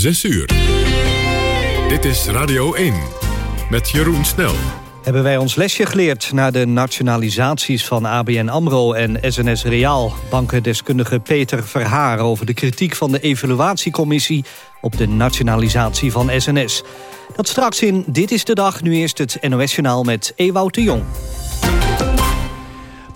6 uur. Dit is Radio 1 met Jeroen Snel. Hebben wij ons lesje geleerd na de nationalisaties van ABN AMRO en SNS Reaal? Bankendeskundige Peter Verhaar over de kritiek van de evaluatiecommissie op de nationalisatie van SNS. Dat straks in Dit is de Dag, nu eerst het NOS-journaal met Ewout de Jong.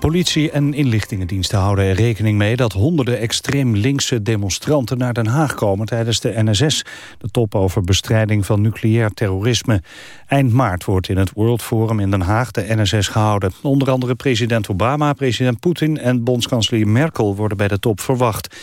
Politie en inlichtingendiensten houden er rekening mee... dat honderden extreem linkse demonstranten naar Den Haag komen... tijdens de NSS, de top over bestrijding van nucleair terrorisme. Eind maart wordt in het World Forum in Den Haag de NSS gehouden. Onder andere president Obama, president Poetin en bondskanselier Merkel... worden bij de top verwacht.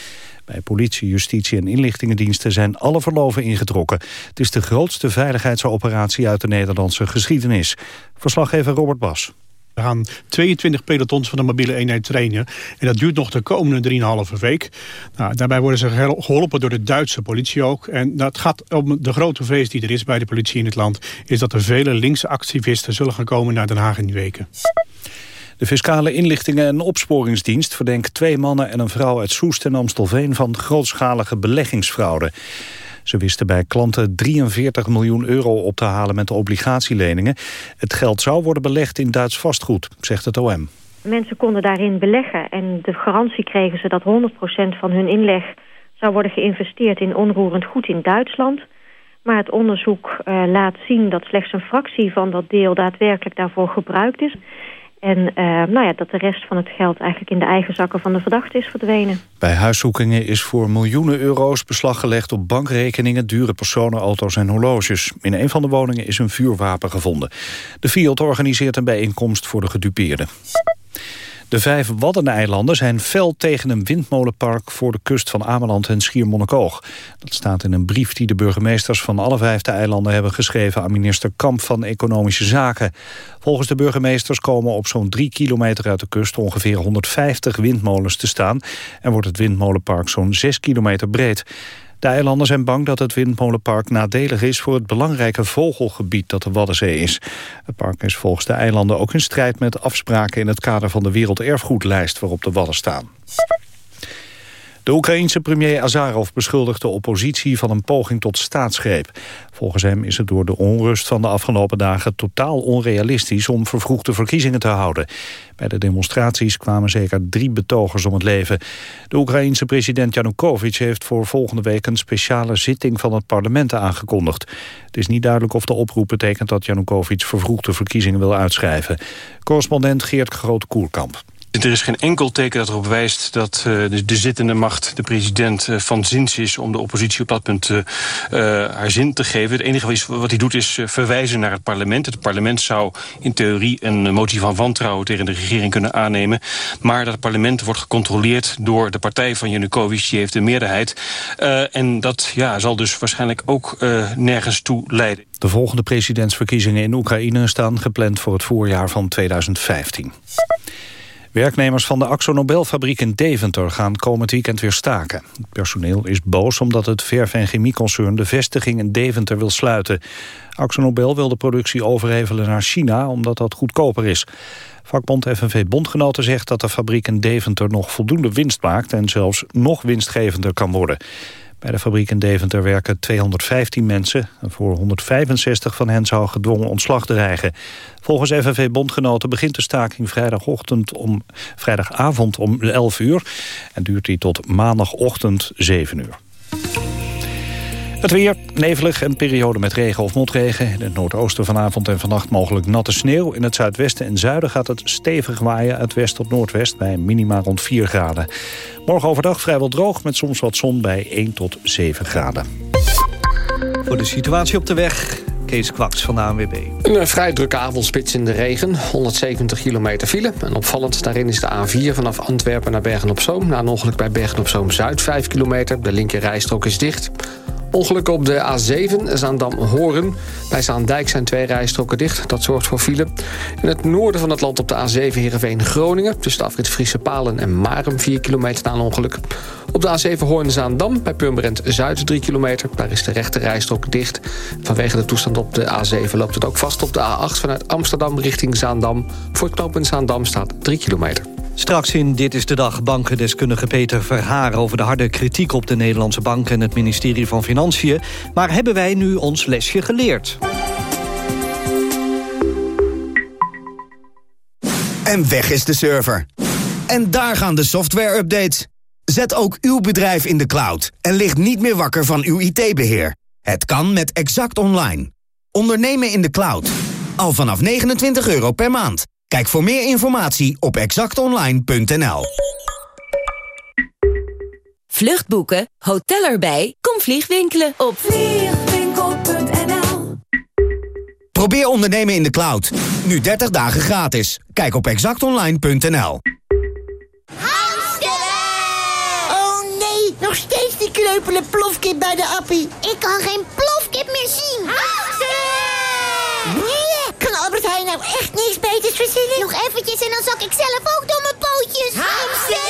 Bij politie, justitie en inlichtingendiensten zijn alle verloven ingetrokken. Het is de grootste veiligheidsoperatie uit de Nederlandse geschiedenis. Verslaggever Robert Bas. We gaan 22 pelotons van de mobiele eenheid trainen. En dat duurt nog de komende 3,5 week. Nou, daarbij worden ze geholpen door de Duitse politie ook. En dat gaat om de grote vrees die er is bij de politie in het land... is dat er vele linkse activisten zullen gaan komen naar Den Haag in die weken. De Fiscale Inlichtingen en Opsporingsdienst verdenkt twee mannen en een vrouw uit Soest en Amstelveen van grootschalige beleggingsfraude. Ze wisten bij klanten 43 miljoen euro op te halen met de obligatieleningen. Het geld zou worden belegd in Duits vastgoed, zegt het OM. Mensen konden daarin beleggen en de garantie kregen ze dat 100% van hun inleg zou worden geïnvesteerd in onroerend goed in Duitsland. Maar het onderzoek uh, laat zien dat slechts een fractie van dat deel daadwerkelijk daarvoor gebruikt is. En uh, nou ja, dat de rest van het geld eigenlijk in de eigen zakken van de verdachte is verdwenen. Bij huiszoekingen is voor miljoenen euro's beslag gelegd op bankrekeningen, dure personenauto's en horloges. In een van de woningen is een vuurwapen gevonden. De Fiat organiseert een bijeenkomst voor de gedupeerden. De vijf Waddeneilanden zijn fel tegen een windmolenpark... voor de kust van Ameland en Schiermonnikoog. Dat staat in een brief die de burgemeesters van alle vijf de eilanden... hebben geschreven aan minister Kamp van Economische Zaken. Volgens de burgemeesters komen op zo'n drie kilometer uit de kust... ongeveer 150 windmolens te staan... en wordt het windmolenpark zo'n zes kilometer breed. De eilanden zijn bang dat het windmolenpark nadelig is... voor het belangrijke vogelgebied dat de Waddenzee is. Het park is volgens de eilanden ook in strijd met afspraken... in het kader van de Werelderfgoedlijst waarop de Wadden staan. De Oekraïense premier Azarov beschuldigt de oppositie van een poging tot staatsgreep. Volgens hem is het door de onrust van de afgelopen dagen totaal onrealistisch om vervroegde verkiezingen te houden. Bij de demonstraties kwamen zeker drie betogers om het leven. De Oekraïense president Yanukovych heeft voor volgende week een speciale zitting van het parlement aangekondigd. Het is niet duidelijk of de oproep betekent dat Yanukovych vervroegde verkiezingen wil uitschrijven. Correspondent Geert Groot-Koerkamp. Er is geen enkel teken dat erop wijst dat uh, de, de, zittende macht, de president, uh, van zins is om de oppositie op dat punt uh, haar zin te geven. Het enige wat, wat hij doet is verwijzen naar het parlement. Het parlement zou in theorie een motie van wantrouwen tegen de regering kunnen aannemen. Maar dat parlement wordt gecontroleerd door de partij van Janukovic. Die heeft de meerderheid. en dat ja, zal dus waarschijnlijk ook nergens toe leiden. De volgende presidentsverkiezingen in Oekraïne staan gepland voor het voorjaar van 2015. Werknemers van de Axo Nobelfabriek in Deventer gaan komend weekend weer staken. Het personeel is boos omdat het verf- en chemieconcern de vestiging in Deventer wil sluiten. Axo Nobel wil de productie overhevelen naar China omdat dat goedkoper is. Vakbond FNV Bondgenoten zegt dat de fabriek in Deventer nog voldoende winst maakt... en zelfs nog winstgevender kan worden. Bij de fabriek in Deventer werken 215 mensen. Voor 165 van hen zou gedwongen ontslag dreigen. Volgens FNV-bondgenoten begint de staking om, vrijdagavond om 11 uur... en duurt die tot maandagochtend 7 uur. Het weer, nevelig en periode met regen of motregen. In het noordoosten vanavond en vannacht mogelijk natte sneeuw. In het zuidwesten en zuiden gaat het stevig waaien uit west tot noordwest... bij minima rond 4 graden. Morgen overdag vrijwel droog met soms wat zon bij 1 tot 7 graden. Voor de situatie op de weg Kees Kwaks van de ANWB. Een eh, vrij drukke avondspits in de regen. 170 kilometer file. En opvallend daarin is de A4 vanaf Antwerpen naar Bergen-op-Zoom. Na een ongeluk bij Bergen-op-Zoom-Zuid 5 kilometer. De linker rijstrook is dicht. Ongeluk op de A7, Zaandam-Horen. Bij Zaandijk zijn twee rijstroken dicht. Dat zorgt voor file. In het noorden van het land op de A7 Heerenveen-Groningen... tussen de afrit Friese Palen en Marum 4 kilometer na een ongeluk. Op de A7 Hoorn-Zaandam bij Purmerend Zuid 3 kilometer. Daar is de rechte rijstrook dicht. Vanwege de toestand op de A7 loopt het ook vast op de A8... vanuit Amsterdam richting Zaandam. Voor het Zaandam staat 3 kilometer. Straks in Dit is de Dag bankendeskundige Peter Verhaar... over de harde kritiek op de Nederlandse Bank en het ministerie van Financiën. Maar hebben wij nu ons lesje geleerd? En weg is de server. En daar gaan de software-updates. Zet ook uw bedrijf in de cloud en ligt niet meer wakker van uw IT-beheer. Het kan met Exact Online. Ondernemen in de cloud. Al vanaf 29 euro per maand. Kijk voor meer informatie op exactonline.nl. Vluchtboeken, hotel erbij, kom vliegwinkelen op vliegwinkel.nl. Probeer ondernemen in de cloud. Nu 30 dagen gratis. Kijk op exactonline.nl. Oh nee, nog steeds die kreupele plofkip bij de appie. Ik kan geen plofkip meer zien. Echt niks beters verzinnen? Nog eventjes en dan zak ik zelf ook door mijn pootjes. Hamster!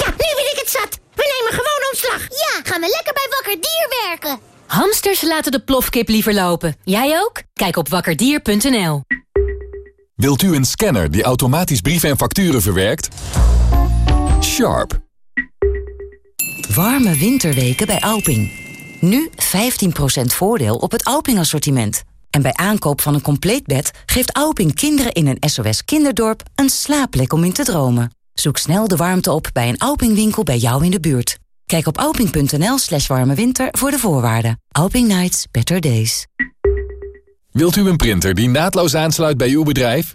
Ja, nu ben ik het zat. We nemen gewoon ontslag. Ja, gaan we lekker bij Wakker Dier werken. Hamsters laten de plofkip liever lopen. Jij ook? Kijk op wakkerdier.nl. Wilt u een scanner die automatisch brieven en facturen verwerkt? Sharp. Warme winterweken bij Alping. Nu 15% voordeel op het Alping-assortiment. En bij aankoop van een compleet bed geeft Alping kinderen in een SOS kinderdorp een slaapplek om in te dromen. Zoek snel de warmte op bij een Alping-winkel bij jou in de buurt. Kijk op alping.nl slash warme winter voor de voorwaarden. Alping Nights, better days. Wilt u een printer die naadloos aansluit bij uw bedrijf?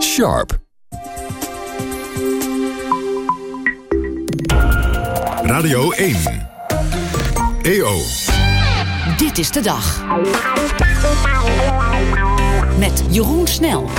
Sharp. Radio 1. EO. Dit is de dag. Met Jeroen Snel.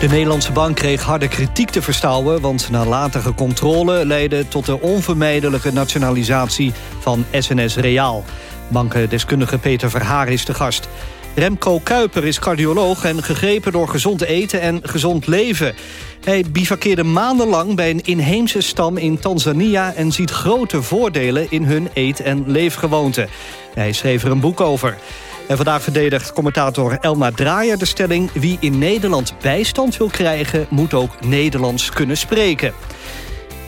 De Nederlandse bank kreeg harde kritiek te verstouwen... want na latere controle leidde tot de onvermijdelijke nationalisatie van SNS Reaal. Bankendeskundige Peter Verhaar is de gast. Remco Kuiper is cardioloog en gegrepen door gezond eten en gezond leven. Hij bivakkeerde maandenlang bij een inheemse stam in Tanzania... en ziet grote voordelen in hun eet- en leefgewoonten. Hij schreef er een boek over. En vandaag verdedigt commentator Elma Draaier de stelling... wie in Nederland bijstand wil krijgen, moet ook Nederlands kunnen spreken.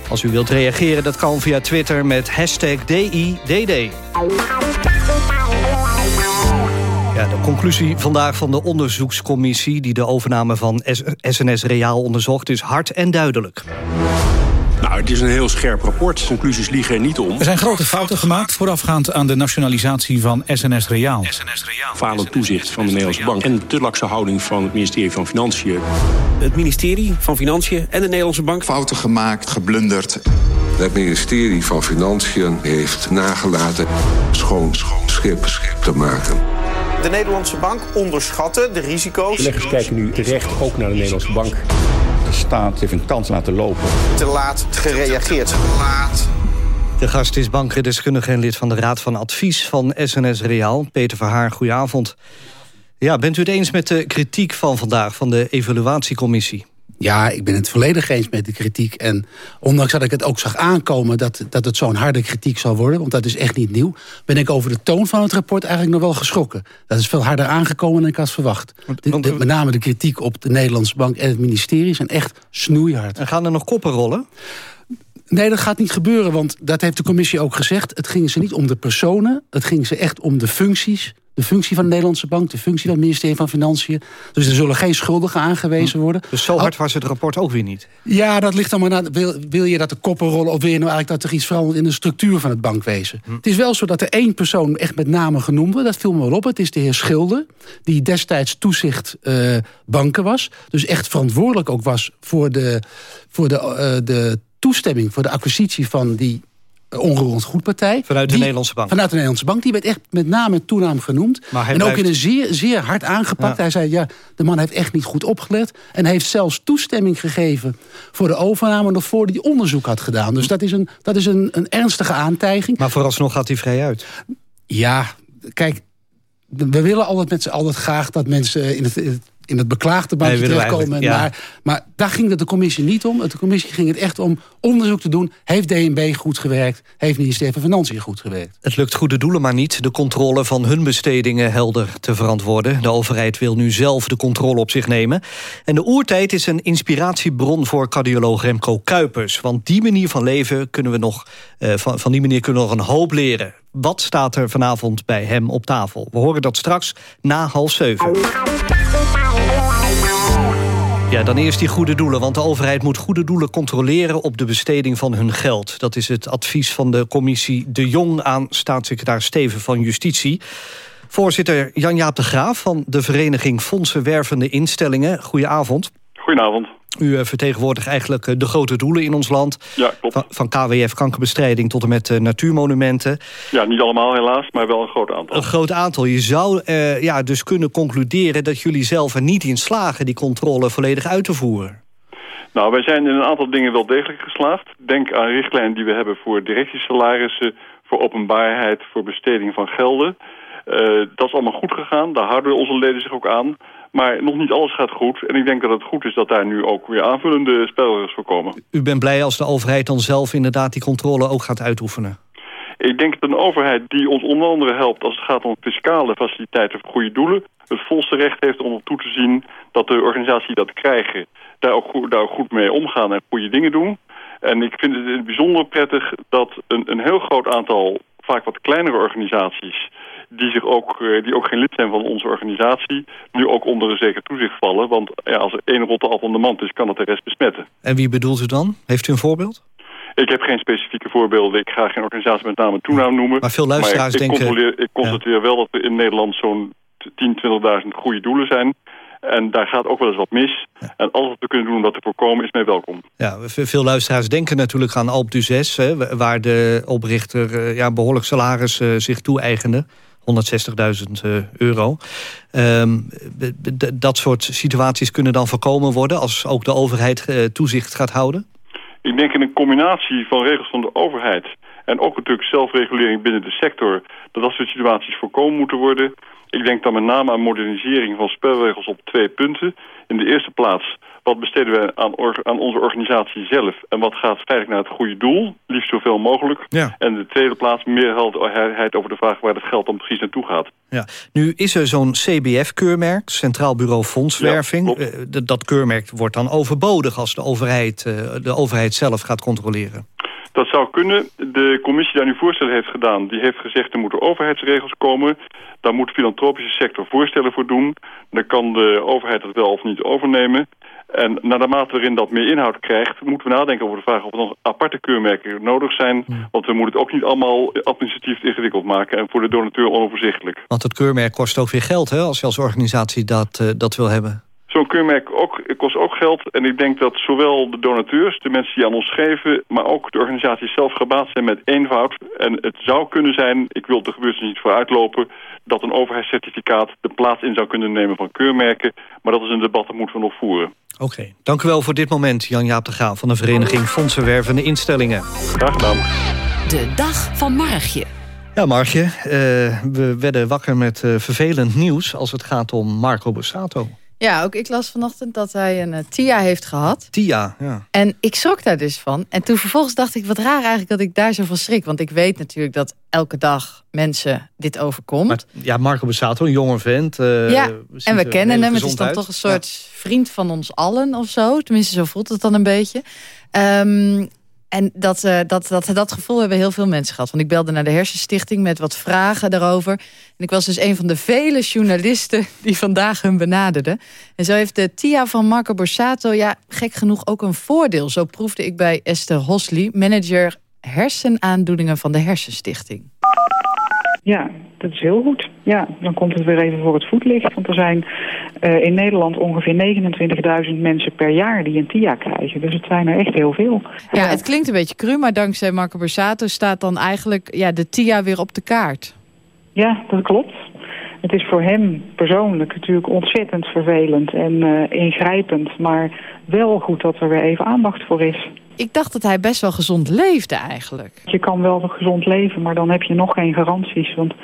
Als u wilt reageren, dat kan via Twitter met hashtag DIDD. Ja, de conclusie vandaag van de onderzoekscommissie... die de overname van SNS Reaal onderzocht, is hard en duidelijk. Nou, het is een heel scherp rapport. Conclusies liegen er niet om. Er zijn grote fouten gemaakt voorafgaand aan de nationalisatie van SNS Reaal. Falend toezicht van de Nederlandse bank en de te lakse houding van het ministerie van Financiën. Het ministerie van Financiën en de Nederlandse bank. Fouten gemaakt, geblunderd. Het ministerie van Financiën heeft nagelaten schoon, schoon schip, schip te maken. De Nederlandse bank onderschatte de risico's. Beleggers kijken nu terecht ook naar de Nederlandse bank. De staat heeft een kans laten lopen. Te laat gereageerd. Te laat. De gast is bankredeskundige en lid van de Raad van Advies van SNS Reaal. Peter Verhaar, goedenavond. Ja, bent u het eens met de kritiek van vandaag van de evaluatiecommissie? Ja, ik ben het volledig eens met de kritiek. En ondanks dat ik het ook zag aankomen dat, dat het zo'n harde kritiek zal worden... want dat is echt niet nieuw... ben ik over de toon van het rapport eigenlijk nog wel geschrokken. Dat is veel harder aangekomen dan ik had verwacht. De, de, met name de kritiek op de Nederlandse Bank en het ministerie... zijn echt snoeihard. En gaan er nog koppen rollen? Nee, dat gaat niet gebeuren, want dat heeft de commissie ook gezegd. Het ging ze niet om de personen, het ging ze echt om de functies de functie van de Nederlandse Bank, de functie van het ministerie van Financiën. Dus er zullen geen schuldigen aangewezen worden. Dus zo hard was het rapport ook weer niet? Ja, dat ligt maar naar. Wil, wil je dat de koppen rollen of wil je nou eigenlijk dat er iets verandert in de structuur van het bankwezen? Hm. Het is wel zo dat er één persoon echt met name genoemd wordt. Dat viel me wel op. Het is de heer Schilder, die destijds toezicht uh, banken was. Dus echt verantwoordelijk ook was voor de, voor de, uh, de toestemming, voor de acquisitie van die onroerend goedpartij. Vanuit de die, Nederlandse bank? Vanuit de Nederlandse bank. Die werd echt met name en toenaam genoemd. en blijft... ook in een zeer, zeer hard aangepakt. Ja. Hij zei, ja, de man heeft echt niet goed opgelet. En heeft zelfs toestemming gegeven voor de overname... nog voor hij onderzoek had gedaan. Dus dat is een, dat is een, een ernstige aantijging. Maar vooralsnog gaat hij vrij uit. Ja, kijk, we willen altijd met z'n allen graag dat mensen in het, in het beklaagde bankje Nee, willen we terechtkomen. Maar, maar daar ging het de commissie niet om. De commissie ging het echt om onderzoek te doen. Heeft DNB goed gewerkt? Heeft het ministerie van Financiën goed gewerkt? Het lukt goede doelen maar niet de controle van hun bestedingen helder te verantwoorden. De overheid wil nu zelf de controle op zich nemen. En de oertijd is een inspiratiebron voor cardioloog Remco Kuipers. Want die manier van leven kunnen we nog, eh, van, van die manier kunnen we nog een hoop leren. Wat staat er vanavond bij hem op tafel? We horen dat straks na half zeven. Ja, dan eerst die goede doelen. Want de overheid moet goede doelen controleren... op de besteding van hun geld. Dat is het advies van de commissie De Jong... aan staatssecretaris Steven van Justitie. Voorzitter Jan-Jaap de Graaf van de vereniging Fondsen Wervende Instellingen. Goedenavond. Goedenavond. U eh, vertegenwoordigt eigenlijk eh, de grote doelen in ons land. Ja, klopt. Van, KWF, kankerbestrijding, tot en met eh, natuurmonumenten. Ja, niet allemaal helaas, maar wel een groot aantal. Een groot aantal. Je zou ja, dus kunnen concluderen dat jullie zelf er niet in slagen... die controle volledig uit te voeren. Nou, wij zijn in een aantal dingen wel degelijk geslaagd. Denk aan richtlijnen die we hebben voor directiesalarissen... voor openbaarheid, voor besteding van gelden. Dat is allemaal goed gegaan. Daar houden onze leden zich ook aan. Maar nog niet alles gaat goed. En ik denk dat het goed is dat daar nu ook weer aanvullende spelregels voor komen. U bent blij als de overheid dan zelf inderdaad die controle ook gaat uitoefenen? Ik denk dat een overheid die ons onder andere helpt als het gaat om fiscale faciliteiten voor goede doelen, het volste recht heeft om op toe te zien dat de organisaties die dat krijgen daar ook goed, daar ook goed mee omgaan en goede dingen doen. En ik vind het in het bijzonder prettig dat een, een heel groot aantal, vaak wat kleinere organisaties, die, zich ook, eh, die ook geen lid zijn van onze organisatie, nu ook onder een zeker toezicht vallen. Want ja, als er één rotte appel aan de mand is, kan het de rest besmetten. En wie bedoelt u dan? Heeft u een voorbeeld? Ik heb geen specifieke voorbeelden. Ik ga geen organisatie met name en toenaam noemen. Maar veel luisteraars ik, ik denken- Ik constateer wel dat er in Nederland zo'n 10.000, 20.000 goede doelen zijn. En daar gaat ook wel eens wat mis. En alles wat we kunnen doen om dat te voorkomen is mij welkom. Ja, ve- veel luisteraars denken natuurlijk aan Alp du 6... Hè, wa- waar de oprichter eh, ja, behoorlijk salaris eh, zich toe-eigende. 160.000 eh, euro. Ehm, dat soort situaties kunnen dan voorkomen worden... als ook de overheid eh, toezicht gaat houden? Ik denk in een combinatie van regels van de overheid... en ook natuurlijk zelfregulering binnen de sector... dat dat soort situaties voorkomen moeten worden. Ik denk dan met name aan modernisering van spelregels op twee punten. In de eerste plaats, wat besteden we aan, aan onze organisatie zelf... en wat gaat feitelijk naar het goede doel, liefst zoveel mogelijk. Ja. En de tweede plaats meer helderheid over de vraag... waar het geld dan precies naartoe gaat. Ja. Nu is er zo'n CBF-keurmerk, Centraal Bureau Fondswerving. Eh, dat keurmerk wordt dan overbodig als de overheid, eh, de overheid zelf gaat controleren. Dat zou kunnen. De commissie die daar nu voorstellen heeft gedaan... die heeft gezegd er moeten overheidsregels komen. Daar moet de filantropische sector voorstellen voor doen. Dan kan de overheid het wel of niet overnemen. En naarmate waarin dat meer inhoud krijgt... moeten we nadenken over de vraag of er nog aparte keurmerken nodig zijn. Want we moeten het ook niet allemaal administratief ingewikkeld maken... en voor de donateur onoverzichtelijk. Want het keurmerk kost ook weer geld, hè, als je als organisatie dat, eh, dat wil hebben. Zo'n keurmerk ook, kost ook geld. En ik denk dat zowel de donateurs, de mensen die aan ons geven... maar ook de organisaties zelf gebaat zijn met eenvoud. En het zou kunnen zijn, ik wil de gebeurtenis niet vooruitlopen... dat een overheidscertificaat de plaats in zou kunnen nemen van keurmerken. Maar dat is een debat dat moeten we nog voeren. Oké, dank u wel voor dit moment, Jan-Jaap de Graaf... van de vereniging Fondsenwervende Instellingen. Graag gedaan. De dag van Margje. Ja, Margje, eh, we werden wakker met eh, vervelend nieuws... als het gaat om Marco Borsato. Ja, ook ik las vanochtend dat hij een eh, TIA heeft gehad. Tia, ja. En ik schrok daar dus van. En toen vervolgens dacht ik, wat raar eigenlijk dat ik daar zo van schrik. Want ik weet natuurlijk dat elke dag mensen dit overkomt. Maar, ja, Marco Borsato, een jonge vent. eh, ja, en we kennen hem. Het is dan uit. toch een soort vriend van ons allen of zo. Tenminste, zo voelt het dan een beetje. Ehm, en dat, eh, dat, dat, dat gevoel hebben heel veel mensen gehad. Want ik belde naar de Hersenstichting met wat vragen daarover. En ik was dus een van de vele journalisten die vandaag hun benaderden. En zo heeft de TIA van Marco Borsato, ja, gek genoeg ook een voordeel. Zo proefde ik bij Esther Hosley, manager hersenaandoeningen van de Hersenstichting. Ja, dat is heel goed. Ja, dan komt het weer even voor het voetlicht. Want er zijn eh, in Nederland ongeveer 29.000 mensen per jaar die een TIA krijgen. Dus het zijn er echt heel veel. Ja, het klinkt een beetje cru, maar dankzij Marco Borsato staat dan eigenlijk ja, de TIA weer op de kaart. Ja, dat klopt. Het is voor hem persoonlijk natuurlijk ontzettend vervelend en eh, ingrijpend. Maar wel goed dat er weer even aandacht voor is. Ik dacht dat hij best wel gezond leefde eigenlijk. Je kan wel gezond leven, maar dan heb je nog geen garanties. Want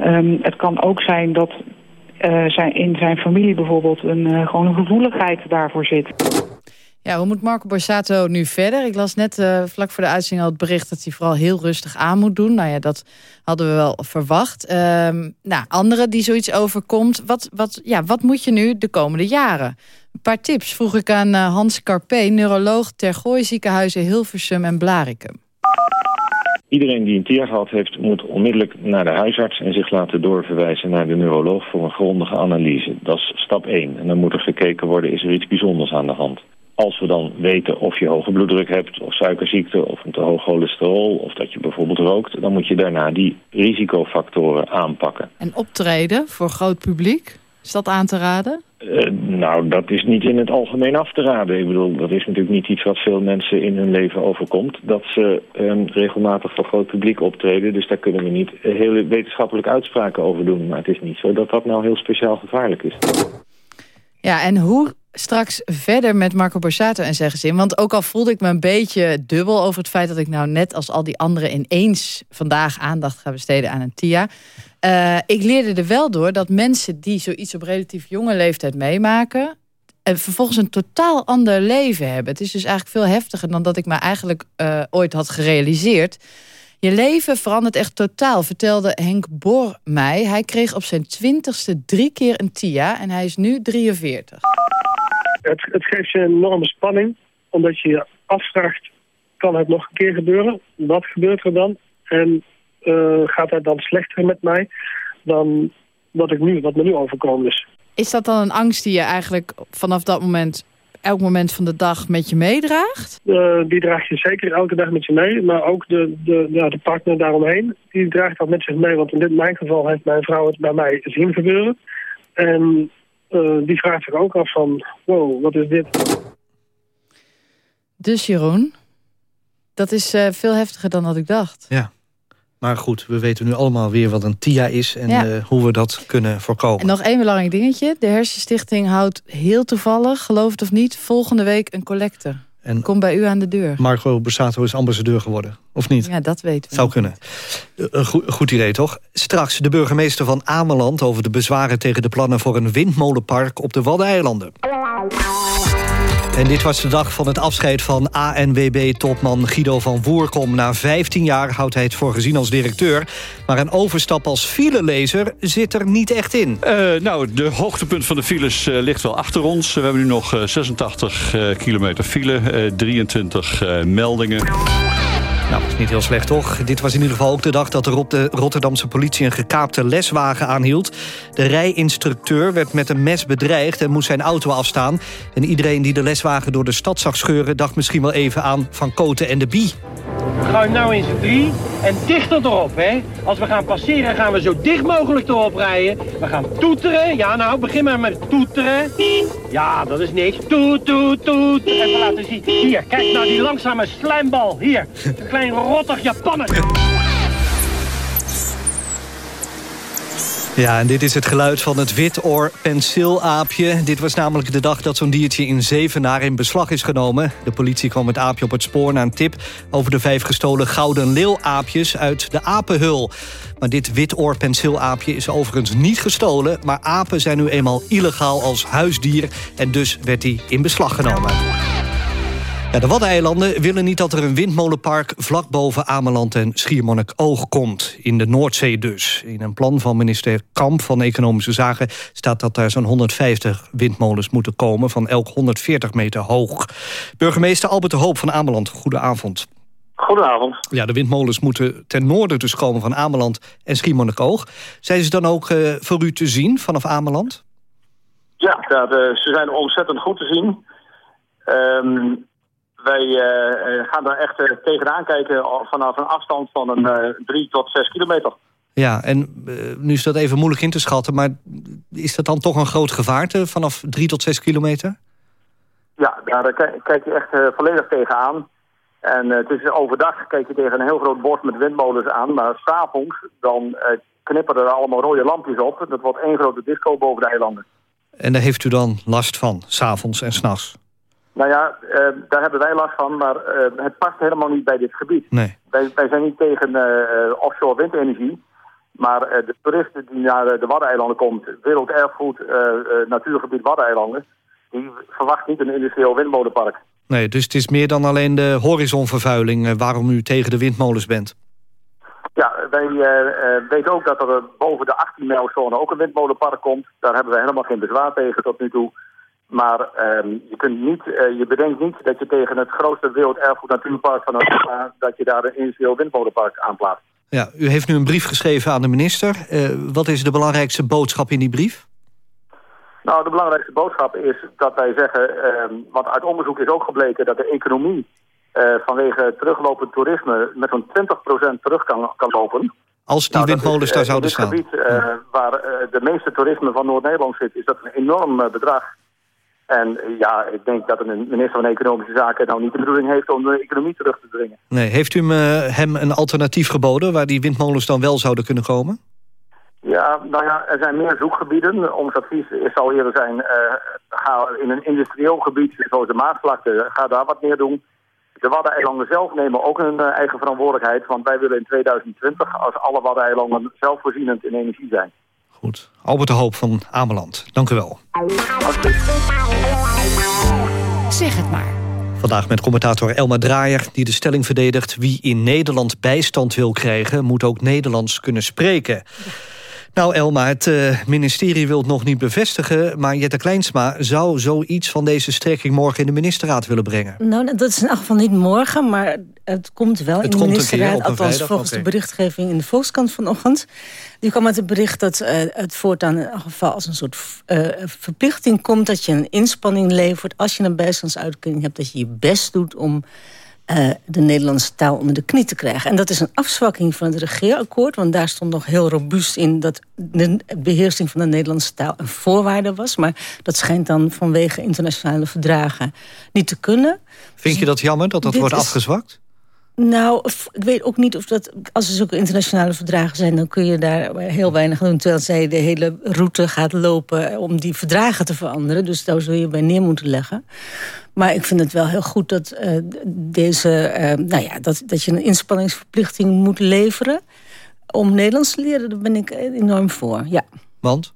ehm, het kan ook zijn dat uh, zijn, in zijn familie bijvoorbeeld een, uh, gewoon een gevoeligheid daarvoor zit. Ja, hoe moet Marco Borsato nu verder? Ik las net uh, vlak voor de uitzending al het bericht dat hij vooral heel rustig aan moet doen. Nou ja, dat hadden we wel verwacht. Um, nou, anderen die zoiets overkomt. Wat, wat, ja, wat moet je nu de komende jaren? Een paar tips vroeg ik aan uh, Hans Carpé, neuroloog ter Gooi ziekenhuizen Hilversum en Blarikum. Iedereen die een TIA gehad heeft, moet onmiddellijk naar de huisarts... en zich laten doorverwijzen naar de neuroloog voor een grondige analyse. Dat is stap 1. En dan moet er gekeken worden, is er iets bijzonders aan de hand. Als we dan weten of je hoge bloeddruk hebt, of suikerziekte... of een te hoog cholesterol, of dat je bijvoorbeeld rookt... dan moet je daarna die risicofactoren aanpakken. En optreden voor groot publiek, is dat aan te raden? Uh, nou, dat is niet in het algemeen af te raden. Ik bedoel, dat is natuurlijk niet iets wat veel mensen in hun leven overkomt. Dat ze um, regelmatig voor groot publiek optreden. Dus daar kunnen we niet hele wetenschappelijke uitspraken over doen. Maar het is niet zo dat dat nou heel speciaal gevaarlijk is. Ja, en hoe straks verder met Marco Borsato en zijn gezin? Want ook al voelde ik me een beetje dubbel over het feit... dat ik nou net als al die anderen ineens vandaag aandacht ga besteden aan een TIA... Uh, ik leerde er wel door dat mensen die zoiets op relatief jonge leeftijd meemaken... en vervolgens een totaal ander leven hebben. Het is dus eigenlijk veel heftiger dan dat ik me eigenlijk uh, ooit had gerealiseerd. Je leven verandert echt totaal, vertelde Henk Bor mij. Hij kreeg op zijn twintigste drie keer een TIA en hij is nu 43. Het, het geeft je enorme spanning, omdat je je afvraagt... kan het nog een keer gebeuren? Wat gebeurt er dan? En gaat het dan slechter met mij dan wat, ik nu, wat me nu overkomen is. Is dat dan een angst die je eigenlijk vanaf dat moment, elk moment van de dag met je meedraagt? Uh, die draag je zeker elke dag met je mee. Maar ook de, de, ja, de partner daaromheen, die draagt dat met zich mee. Want in dit mijn geval heeft mijn vrouw het bij mij zien gebeuren. En uh, die vraagt zich ook af van, wow, wat is dit? Dus Jeroen, dat is uh, veel heftiger dan dat ik dacht. Ja. Maar goed, we weten nu allemaal weer wat een TIA is... en ja. uh, hoe we dat kunnen voorkomen. En nog één belangrijk dingetje. De Hersenstichting houdt heel toevallig, geloof het of niet... volgende week een collecte. En Kom bij u aan de deur. Marco Borsato is ambassadeur geworden, of niet? Ja, dat weten we. Zou kunnen. Een goed, goed idee, toch? Straks de burgemeester van Ameland... over de bezwaren tegen de plannen voor een windmolenpark op de Waddeneilanden. En dit was de dag van het afscheid van ANWB-topman Guido van Woerkom. Na 15 jaar houdt hij het voor gezien als directeur. Maar een overstap als filelezer zit er niet echt in. Uh, nou, de hoogtepunt van de files uh, ligt wel achter ons. We hebben nu nog uh, 86 kilometer file, 23 meldingen. Nou, dat is niet heel slecht, toch? Dit was in ieder geval ook de dag dat de Rotterdamse politie... een gekaapte leswagen aanhield. De rijinstructeur werd met een mes bedreigd en moest zijn auto afstaan. En iedereen die de leswagen door de stad zag scheuren... dacht misschien wel even aan Van Koten en de Bie. Gaan nou in z'n drie en dichter erop, hè. Als we gaan passeren gaan we zo dicht mogelijk erop rijden. We gaan toeteren. Ja, nou, begin maar met toeteren. Ja, dat is niks. Toet, toet, toet. Even laten zien. Hier, kijk nou die langzame slijmbal. Hier, rottig Japanner. Ja, en dit is het geluid van het witoor penseelaapje. Dit was namelijk de dag dat zo'n diertje in Zevenaar in beslag is genomen. De politie kwam het aapje op het spoor na een tip... over de vijf gestolen gouden leeuwaapjes uit de apenhul. Maar dit witoor penseelaapje is overigens niet gestolen... maar apen zijn nu eenmaal illegaal als huisdier... en dus werd hij in beslag genomen. Ja, de Waddeneilanden willen niet dat er een windmolenpark... vlak boven Ameland en Schiermonnikoog komt. In de Noordzee dus. In een plan van minister Kamp van Economische Zaken... staat dat daar zo'n 150 windmolens moeten komen... van elk 140 meter hoog. Burgemeester Albert de Hoop van Ameland, goedenavond. Goedenavond. Ja, de windmolens moeten ten noorden dus komen van Ameland en Schiermonnikoog. Zijn ze dan ook uh, voor u te zien vanaf Ameland? Ja, dat, uh, ze zijn ontzettend goed te zien. Um, wij uh, gaan daar echt uh, tegenaan kijken vanaf een afstand van een uh, 3 tot 6 kilometer. Ja, en nu is dat even moeilijk in te schatten... maar is dat dan toch een groot gevaarte vanaf 3 tot 6 kilometer? Ja, daar kijk je echt volledig tegenaan. En het is overdag kijk je tegen een heel groot bord met windmolens aan... maar s'avonds dan knipperen er allemaal rode lampjes op. Dat wordt één grote disco boven de eilanden. En daar heeft u dan last van, s'avonds en s'nachts? Nou ja, uh, daar hebben wij last van, maar uh, het past helemaal niet bij dit gebied. Nee. Wij, wij zijn niet tegen uh, offshore windenergie. Maar de toeristen die naar de Waddeneilanden komt, werelderfgoed, natuurgebied Waddeneilanden, die verwacht niet een industrieel windmolenpark. Nee, dus het is meer dan alleen de horizonvervuiling waarom u tegen de windmolens bent. Ja, wij weten ook dat er boven de 18 mijlzone ook een windmolenpark komt. Daar hebben we helemaal geen bezwaar tegen tot nu toe. Maar uh, je, kunt niet, uh, je bedenkt niet dat je tegen het grootste werelderfgoed natuurpark van Europa... dat je daar een industrieel windmolenpark aanplaatst. Ja, u heeft nu een brief geschreven aan de minister. wat is de belangrijkste boodschap in die brief? Nou, de belangrijkste boodschap is dat wij zeggen... Ehm, want uit onderzoek is ook gebleken dat de economie uh, vanwege teruglopend toerisme met zo'n 20% terug kan, kan lopen. Als die nou, windmolens daar eh, zouden staan. In dit gebied waar de meeste toerisme van Noord-Nederland zit, is dat een enorm bedrag. En ja, ik denk dat een minister van Economische Zaken nou niet de bedoeling heeft om de economie terug te dringen. Nee, heeft u hem een alternatief geboden waar die windmolens dan wel zouden kunnen komen? Ja, nou ja, er zijn meer zoekgebieden. Ons advies zal eerder zijn, ga in een industrieel gebied zoals de Maasvlakte, ga daar wat meer doen. De Waddeneilanden zelf nemen ook hun eigen verantwoordelijkheid. Want wij willen in 2020 als alle Waddeneilanden zelfvoorzienend in energie zijn. Goed. Albert de Hoop van Ameland. Dank u wel. Zeg het maar. Vandaag met commentator Elma Draaier, die de stelling verdedigt... wie in Nederland bijstand wil krijgen, moet ook Nederlands kunnen spreken. Nou Elma, het uh, ministerie wil het nog niet bevestigen... maar Jette Kleinsma zou zoiets van deze strekking morgen in de ministerraad willen brengen. Nou, dat is in elk geval niet morgen, maar het komt wel het in de ministerraad. althans, volgens de berichtgeving in de Volkskant vanochtend. Die kwam met het bericht dat uh, het voortaan in elk geval als een soort uh, verplichting komt... dat je een inspanning levert als je een bijstandsuitkering hebt... dat je je best doet om uh, de Nederlandse taal onder de knie te krijgen. En dat is een afzwakking van het regeerakkoord... want daar stond nog heel robuust in... dat de beheersing van de Nederlandse taal een voorwaarde was. Maar dat schijnt dan vanwege internationale verdragen niet te kunnen. Vind je dat jammer, dat dat wordt afgezwakt? Nou, ik weet ook niet of dat... Als er zulke internationale verdragen zijn... dan kun je daar heel weinig doen... terwijl zij de hele route gaat lopen om die verdragen te veranderen. Dus daar zul je bij neer moeten leggen. Maar ik vind het wel heel goed dat, uh, deze, uh, nou ja, dat, dat je een inspanningsverplichting moet leveren... om Nederlands te leren, daar ben ik enorm voor, ja. Want?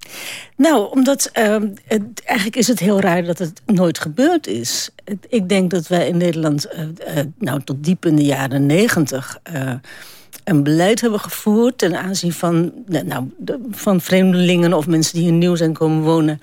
Nou, omdat het, eigenlijk is het heel raar dat het nooit gebeurd is. Ik denk dat wij in Nederland, uh, uh, nou tot diep in de jaren negentig een beleid hebben gevoerd ten aanzien van, nou, van vreemdelingen of mensen die hier nieuw zijn komen wonen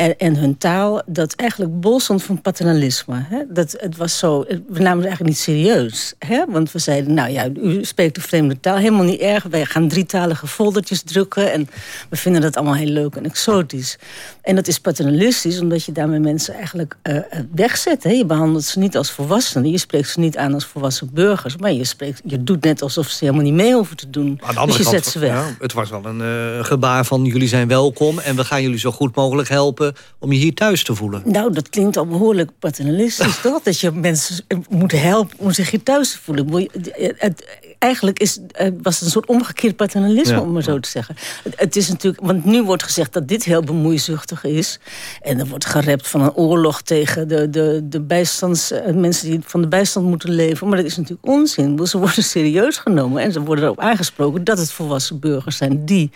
en, en hun taal, dat eigenlijk bol stond van paternalisme. Hè? Dat, het was zo, we namen het eigenlijk niet serieus. Hè? Want we zeiden, nou ja, u spreekt de vreemde taal, helemaal niet erg. Wij gaan drietalige foldertjes drukken en we vinden dat allemaal heel leuk en exotisch. En dat is paternalistisch, omdat je daarmee mensen eigenlijk uh, wegzet. Hè? Je behandelt ze niet als volwassenen, je spreekt ze niet aan als volwassen burgers, maar je, spreekt, je doet net alsof ze helemaal niet mee hoeven te doen. Aan de andere dus je kant, zet ze weg. Ja, het was wel een uh, gebaar van jullie zijn welkom en we gaan jullie zo goed mogelijk helpen om je hier thuis te voelen. Nou, dat klinkt al behoorlijk paternalistisch, toch? Dat je mensen moet helpen om zich hier thuis te voelen. Het, eigenlijk is, eh, was het een soort omgekeerd paternalisme, om maar zo te zeggen. Het, is natuurlijk, want nu wordt gezegd dat dit heel bemoeizuchtig is. En er wordt gerept van een oorlog tegen de, de, de bijstands, eh, mensen die van de bijstand moeten leven. Maar dat is natuurlijk onzin. Ze worden serieus genomen en ze worden erop aangesproken dat het volwassen burgers zijn die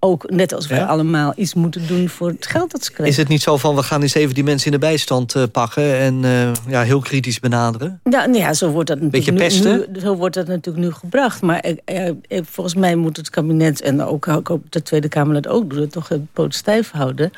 ook, net als wij allemaal, iets moeten doen voor het geld dat ze krijgen. Is het niet zo van, we gaan eens even die mensen in de bijstand uh, pakken... en uh, ja, heel kritisch benaderen? Ja, nou ja, zo wordt dat natuurlijk Beetje pesten? Nu, zo wordt dat natuurlijk nu gebracht. Maar uh, volgens mij moet het kabinet, en ook, de Tweede Kamer dat ook doen... toch het poot stijf houden.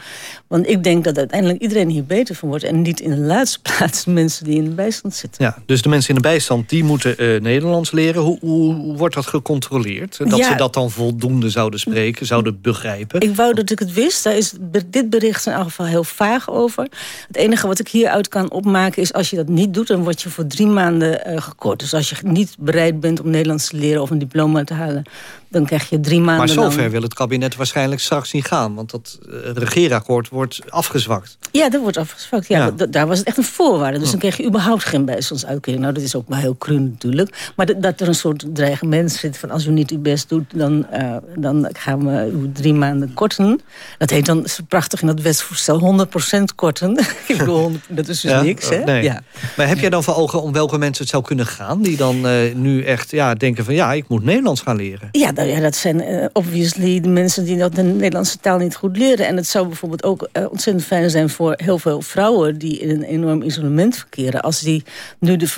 Want ik denk dat uiteindelijk iedereen hier beter van wordt... en niet in de laatste plaats de mensen die in de bijstand zitten. Ja, dus de mensen in de bijstand, die moeten Nederlands leren. Hoe, hoe, wordt dat gecontroleerd? Dat ja, ze dat dan voldoende zouden spreken, zouden begrijpen? Ik wou dat ik het wist. Daar is dit bericht in elk geval heel vaag over. Het enige wat ik hieruit kan opmaken is... als je dat niet doet, dan word je voor drie maanden uh, gekort. Dus als je niet bereid bent om Nederlands leren... of een diploma te halen, dan krijg je drie maanden Maar zover wil het kabinet waarschijnlijk straks niet gaan. Want dat uh, regeerakkoord wordt afgezwakt. Ja, dat wordt afgezwakt. Ja, ja. Daar was het echt een voorwaarde. Dus dan krijg je überhaupt geen bijstandsuitkering. Nou, dat is ook maar heel cru natuurlijk. Maar dat er een soort dreigement zit van... als u niet uw best doet, dan, uh, dan gaan we u drie maanden korten. Dat heet dan prachtig in dat wetsvoorstel 100% korten. Ik bedoel, dat is dus ja? niks, hè? Nee. Ja. Maar heb jij dan voor ogen om welke mensen het zou kunnen gaan... die dan uh, nu echt ja, denken van ja, ik moet Nederlands gaan leren? Ja, nou ja, dat zijn uh, obviously de mensen die dat de Nederlandse taal niet goed leren. En het zou bijvoorbeeld ook uh, ontzettend fijn zijn voor heel veel vrouwen... die in een enorm isolement verkeren. Als die nu de,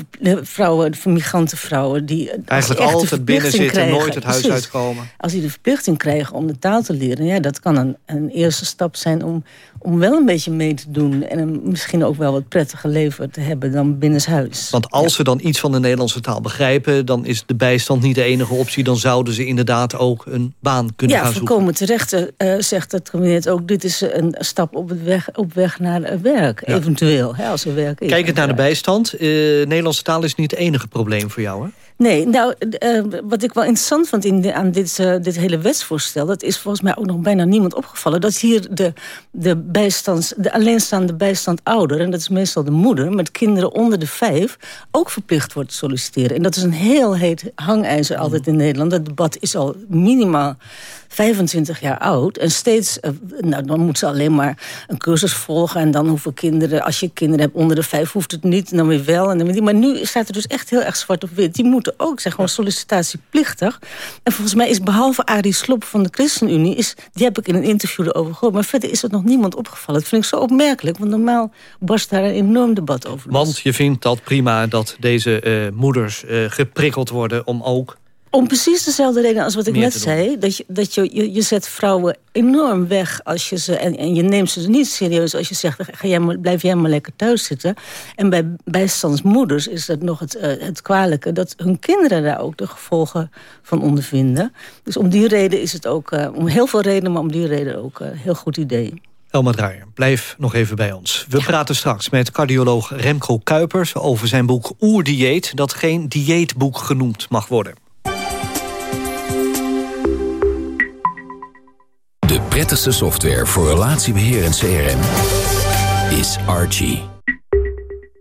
vrouwen, de migrantenvrouwen... die Eigenlijk die altijd binnen zitten en nooit het huis precies, uitkomen. Als die de verplichting krijgen om de taal te leren... ja, dat kan een, een eerste stap zijn om, om wel een beetje mee te doen... en een, misschien ook wel wat prettiger leven te hebben dan binnenshuis. Want als ze dan iets van de Nederlandse taal begrijpen... dan is de bijstand niet de enige optie. Dan zouden ze inderdaad ook een baan kunnen ja, gaan zoeken. Ja, voorkomen terecht uh, zegt het kabinet ook... dit is een stap op, het weg, op weg naar werk, ja. eventueel, hè, als er werk is. Kijk het naar de bijstand. Uh, Nederlandse taal is niet het enige probleem voor jou, hè? Nee, nou, uh, wat ik wel interessant vond in de, aan dit, uh, dit hele wetsvoorstel... dat is volgens mij ook nog bijna niemand opgevallen... dat hier de, de, bijstands, de alleenstaande bijstand ouder... en dat is meestal de moeder met kinderen onder de vijf... ook verplicht wordt te solliciteren. En dat is een heel heet hangijzer altijd in Nederland. Dat debat is al minimaal 25 jaar oud. En steeds, uh, nou, dan moet ze alleen maar een cursus volgen... en dan hoeveel kinderen, als je kinderen hebt onder de vijf... hoeft het niet, en dan weer wel. En dan weer, maar nu staat er dus echt heel erg zwart op wit. Die moeten ook, zeg gewoon sollicitatieplichtig. En volgens mij is behalve Arie Slob van de ChristenUnie... Is, die heb ik in een interview erover gehoord... maar verder is er nog niemand opgevallen. Dat vind ik zo opmerkelijk, want normaal barst daar een enorm debat over. Want je vindt dat prima dat deze uh, moeders uh, geprikkeld worden... om ook om precies dezelfde reden als wat ik net zei. Dat, je, dat je, je, je zet vrouwen enorm weg als je ze... En, en je neemt ze niet serieus als je zegt... Ga jij maar, blijf jij maar lekker thuis zitten. En bij bijstandsmoeders is dat nog het, uh, het kwalijke... dat hun kinderen daar ook de gevolgen van ondervinden. Dus om die reden is het ook... Uh, om heel veel redenen, maar om die reden ook een uh, heel goed idee. Elma Draaier, blijf nog even bij ons. We ja. praten straks met cardioloog Remco Kuipers... over zijn boek Oerdieet... dat geen dieetboek genoemd mag worden. De prettigste software voor relatiebeheer en CRM is Archie.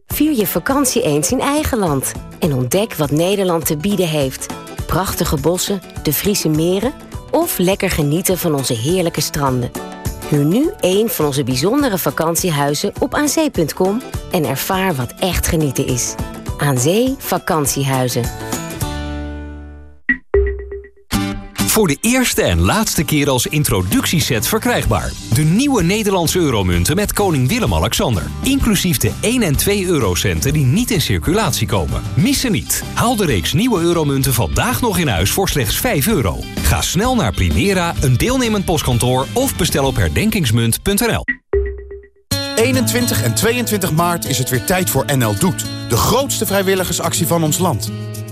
Vier je vakantie eens in eigen land. En ontdek wat Nederland te bieden heeft. Prachtige bossen, de Friese meren... of lekker genieten van onze heerlijke stranden. Huur nu een van onze bijzondere vakantiehuizen op aanzee.com... en ervaar wat echt genieten is. Aan Zee Vakantiehuizen. Voor de eerste en laatste keer als introductieset verkrijgbaar. De nieuwe Nederlandse euromunten met koning Willem-Alexander. Inclusief de 1 en 2 eurocenten die niet in circulatie komen. Missen niet. Haal de reeks nieuwe euromunten vandaag nog in huis voor slechts 5 euro. Ga snel naar Primera, een deelnemend postkantoor... of bestel op herdenkingsmunt.nl. 21 en 22 maart is het weer tijd voor NL Doet. De grootste vrijwilligersactie van ons land.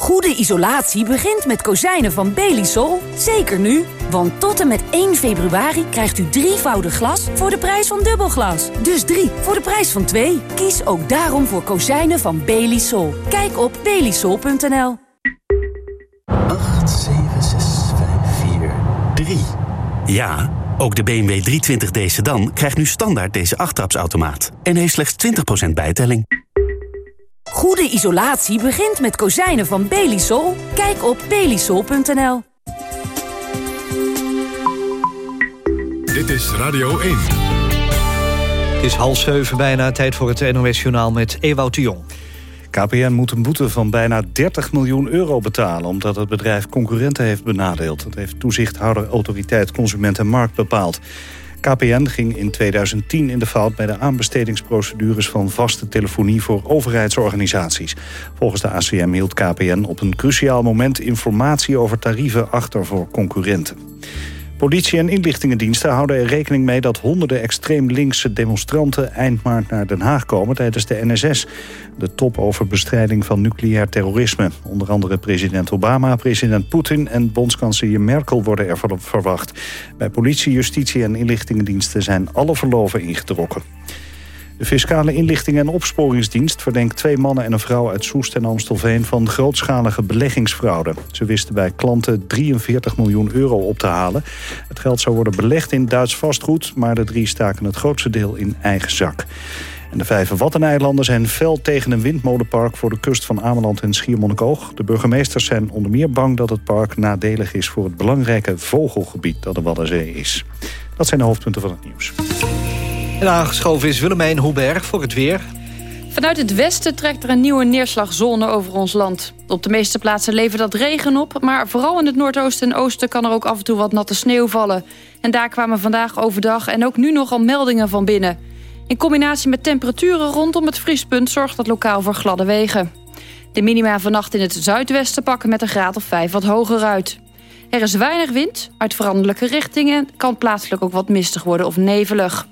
Goede isolatie begint met kozijnen van Belisol. Zeker nu, want tot en met 1 februari krijgt u drievoudig glas voor de prijs van dubbelglas. Dus drie voor de prijs van twee. Kies ook daarom voor kozijnen van Belisol. Kijk op belisol.nl. 8, 7, 6, 5, 4, 3. Ja, ook de BMW 320d sedan krijgt nu standaard deze achttrapsautomaat. En heeft slechts 20% bijtelling. Goede isolatie begint met kozijnen van Belisol. Kijk op belisol.nl. Dit is Radio 1. Het is half zeven bijna, tijd voor het NOS-journaal met Ewout de Jong. KPN moet een boete van bijna 30 miljoen euro betalen... omdat het bedrijf concurrenten heeft benadeeld. Dat heeft toezichthouder Autoriteit Consument en Markt bepaald. KPN ging in 2010 in de fout bij de aanbestedingsprocedures van vaste telefonie voor overheidsorganisaties. Volgens de ACM hield KPN op een cruciaal moment informatie over tarieven achter voor concurrenten. Politie en inlichtingendiensten houden er rekening mee... dat honderden extreem linkse demonstranten eind maart naar Den Haag komen... tijdens de NSS, de top over bestrijding van nucleair terrorisme. Onder andere president Obama, president Poetin en bondskanselier Merkel worden er verwacht. Bij politie, justitie en inlichtingendiensten zijn alle verloven ingetrokken. De Fiscale Inlichting en Opsporingsdienst verdenkt twee mannen en een vrouw uit Soest en Amstelveen van grootschalige beleggingsfraude. Ze wisten bij klanten 43 miljoen euro op te halen. Het geld zou worden belegd in Duits vastgoed, maar de drie staken het grootste deel in eigen zak. En de vijf Waddeneilanden zijn fel tegen een windmolenpark... voor de kust van Ameland en Schiermonnikoog. De burgemeesters zijn onder meer bang dat het park nadelig is... voor het belangrijke vogelgebied dat de Waddenzee is. Dat zijn de hoofdpunten van het nieuws. En aangeschoven is Willemijn Hoeberg voor het weer. Vanuit het westen trekt er een nieuwe neerslagzone over ons land. Op de meeste plaatsen levert dat regen op... maar vooral in het noordoosten en oosten kan er ook af en toe wat natte sneeuw vallen. En daar kwamen vandaag overdag en ook nu nogal meldingen van binnen. In combinatie met temperaturen rondom het vriespunt... zorgt dat lokaal voor gladde wegen. De minima vannacht in het zuidwesten pakken met een graad of 5 wat hoger uit. Er is weinig wind, uit veranderlijke richtingen... kan plaatselijk ook wat mistig worden of nevelig.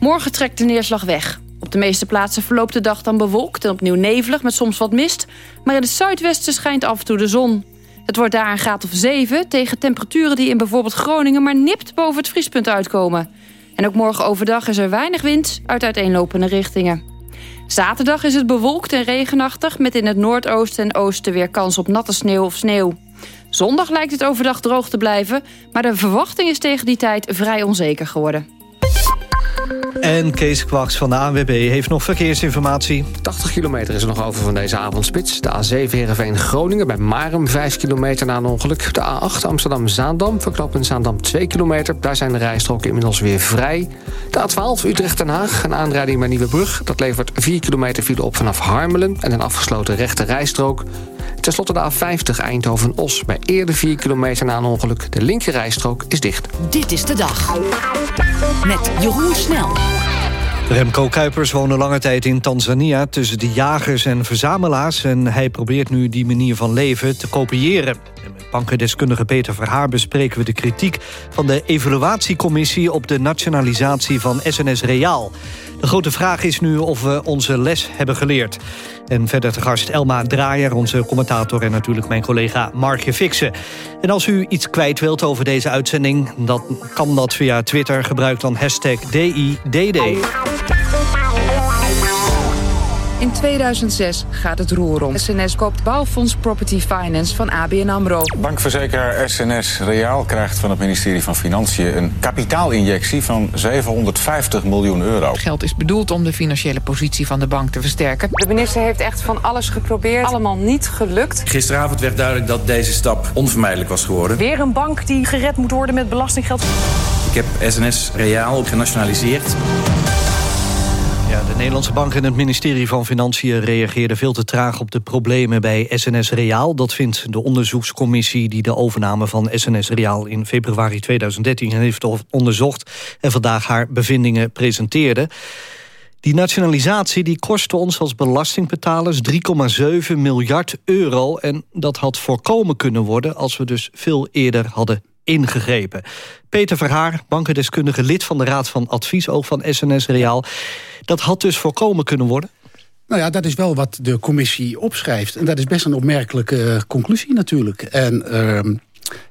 Morgen trekt de neerslag weg. Op de meeste plaatsen verloopt de dag dan bewolkt en opnieuw nevelig met soms wat mist. Maar in het zuidwesten schijnt af en toe de zon. Het wordt daar een graad of 7 tegen temperaturen die in bijvoorbeeld Groningen maar nipt boven het vriespunt uitkomen. En ook morgen overdag is er weinig wind uit uiteenlopende richtingen. Zaterdag is het bewolkt en regenachtig met in het noordoosten en oosten weer kans op natte sneeuw of sneeuw. Zondag lijkt het overdag droog te blijven, maar de verwachting is tegen die tijd vrij onzeker geworden. En Kees Kwaks van de ANWB heeft nog verkeersinformatie. 80 kilometer is er nog over van deze avondspits. De A7 Heerenveen Groningen bij Marum 5 kilometer na een ongeluk. De A8 Amsterdam-Zaandam in Zaandam 2 kilometer. Daar zijn de rijstroken inmiddels weer vrij. De A12 Utrecht-Den Haag, een aanrijding bij Nieuwebrug. Dat levert 4 kilometer file op vanaf Harmelen... en een afgesloten rechte rijstrook. Ten slotte de A50 Eindhoven-Os. Bij eerder 4 kilometer na een ongeluk. De linkerrijstrook is dicht. Dit is de dag. Met Jeroen Snel. Remco Kuipers woonde lange tijd in Tanzania tussen de jagers en verzamelaars... en hij probeert nu die manier van leven te kopiëren. Met bankendeskundige Peter Verhaar bespreken we de kritiek... van de evaluatiecommissie op de nationalisatie van SNS Reaal. De grote vraag is nu of we onze les hebben geleerd. En verder te gast Elma Draaier, onze commentator... en natuurlijk mijn collega Markje Fixen. En als u iets kwijt wilt over deze uitzending... dan kan dat via Twitter. Gebruik dan hashtag DIDD. In 2006 gaat het roer om. SNS koopt bouwfonds Property Finance van ABN AMRO. Bankverzekeraar SNS Reaal krijgt van het ministerie van Financiën... een kapitaalinjectie van 750 miljoen euro. Het geld is bedoeld om de financiële positie van de bank te versterken. De minister heeft echt van alles geprobeerd. Allemaal niet gelukt. Gisteravond werd duidelijk dat deze stap onvermijdelijk was geworden. Weer een bank die gered moet worden met belastinggeld. Ik heb SNS Reaal genationaliseerd. De Nederlandse Bank en het ministerie van Financiën reageerden veel te traag op de problemen bij SNS Reaal. Dat vindt de onderzoekscommissie die de overname van SNS Reaal in februari 2013 heeft onderzocht en vandaag haar bevindingen presenteerde. Die nationalisatie die kostte ons als belastingbetalers 3,7 miljard euro. En dat had voorkomen kunnen worden als we dus veel eerder hadden ingegrepen. Peter Verhaar, bankendeskundige lid van de Raad van Advies... ook van SNS Reaal. Dat had dus voorkomen kunnen worden? Nou ja, dat is wel wat de commissie opschrijft. En dat is best een opmerkelijke conclusie natuurlijk. En uh,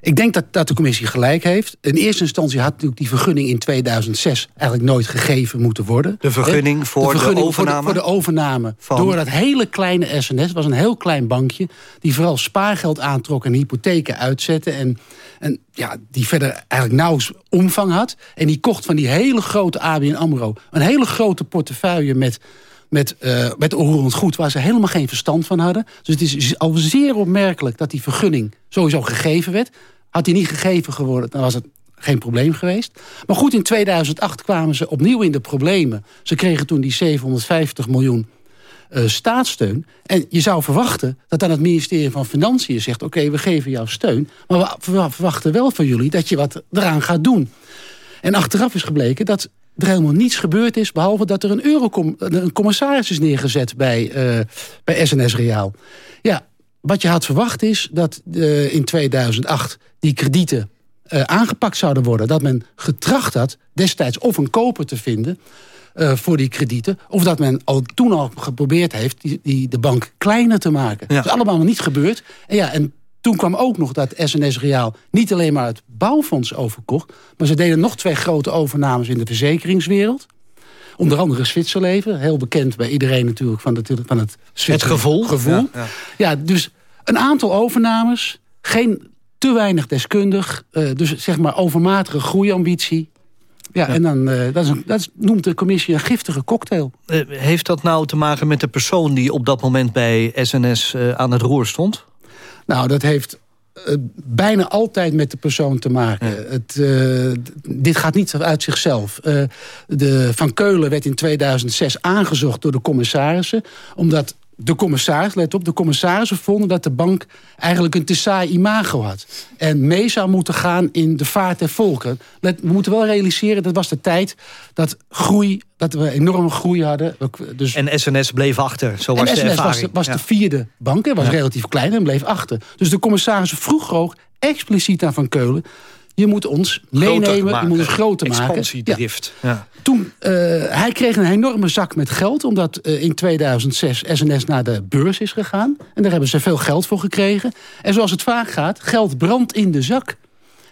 ik denk dat, dat de commissie gelijk heeft. In eerste instantie had natuurlijk die vergunning in 2006 eigenlijk nooit gegeven moeten worden. De vergunning voor de, vergunning overname? Voor de, voor de overname. Van... Door dat hele kleine SNS, was een heel klein bankje... die vooral spaargeld aantrok en hypotheken uitzette... en, en ja, die verder eigenlijk nauwelijks omvang had. En die kocht van die hele grote ABN AMRO... een hele grote portefeuille met met, uh, met goed... waar ze helemaal geen verstand van hadden. Dus het is al zeer opmerkelijk dat die vergunning sowieso gegeven werd. Had die niet gegeven geworden, dan was het geen probleem geweest. Maar goed, in 2008 kwamen ze opnieuw in de problemen. Ze kregen toen die 750 miljoen uh, staatssteun. En je zou verwachten dat dan het ministerie van Financiën zegt... oké, we geven jou steun, maar we verwachten wel van jullie... dat je wat eraan gaat doen. En achteraf is gebleken dat er helemaal niets gebeurd is... behalve dat er een, eurocom een commissaris is neergezet bij, uh, bij SNS Reaal. Ja, wat je had verwacht is dat uh, in 2008 die kredieten uh, aangepakt zouden worden. Dat men getracht had destijds of een koper te vinden... Uh, voor die kredieten. Of dat men al toen al geprobeerd heeft die, die de bank kleiner te maken. Ja. Dat is allemaal niet gebeurd. En, ja, en toen kwam ook nog dat SNS Reaal niet alleen maar het bouwfonds overkocht... maar ze deden nog twee grote overnames in de verzekeringswereld. Onder andere Zwitserleven. Heel bekend bij iedereen natuurlijk van, de, van het Het gevoel. gevoel. Ja, ja. ja, dus een aantal overnames. Geen te weinig deskundig. Uh, dus zeg maar overmatige groeiambitie. Ja, en dan, uh, dat, is een, dat noemt de commissie een giftige cocktail. Uh, heeft dat nou te maken met de persoon die op dat moment bij SNS aan het roer stond? Nou, dat heeft bijna altijd met de persoon te maken. Ja. Het, dit gaat niet uit zichzelf. de Van Keulen werd in 2006 aangezocht door de commissarissen... omdat de commissaris, let op, de commissarissen vonden dat de bank eigenlijk een te saai imago had. En mee zou moeten gaan in de vaart der volken. Let, we moeten wel realiseren, dat was de tijd dat groei, dat we enorme groei hadden. Dus en SNS bleef achter, zo was en de SNS ervaring. was, was ja. de vierde bank, was ja. relatief klein en bleef achter. Dus de commissarissen vroeg ook expliciet aan Van Keulen... Je moet ons meenemen, je moet ons groter maken. Expansiedrift. Ja. Ja. Toen, uh, hij kreeg een enorme zak met geld... omdat uh, in 2006 SNS naar de beurs is gegaan. En daar hebben ze veel geld voor gekregen. En zoals het vaak gaat, geld brandt in de zak.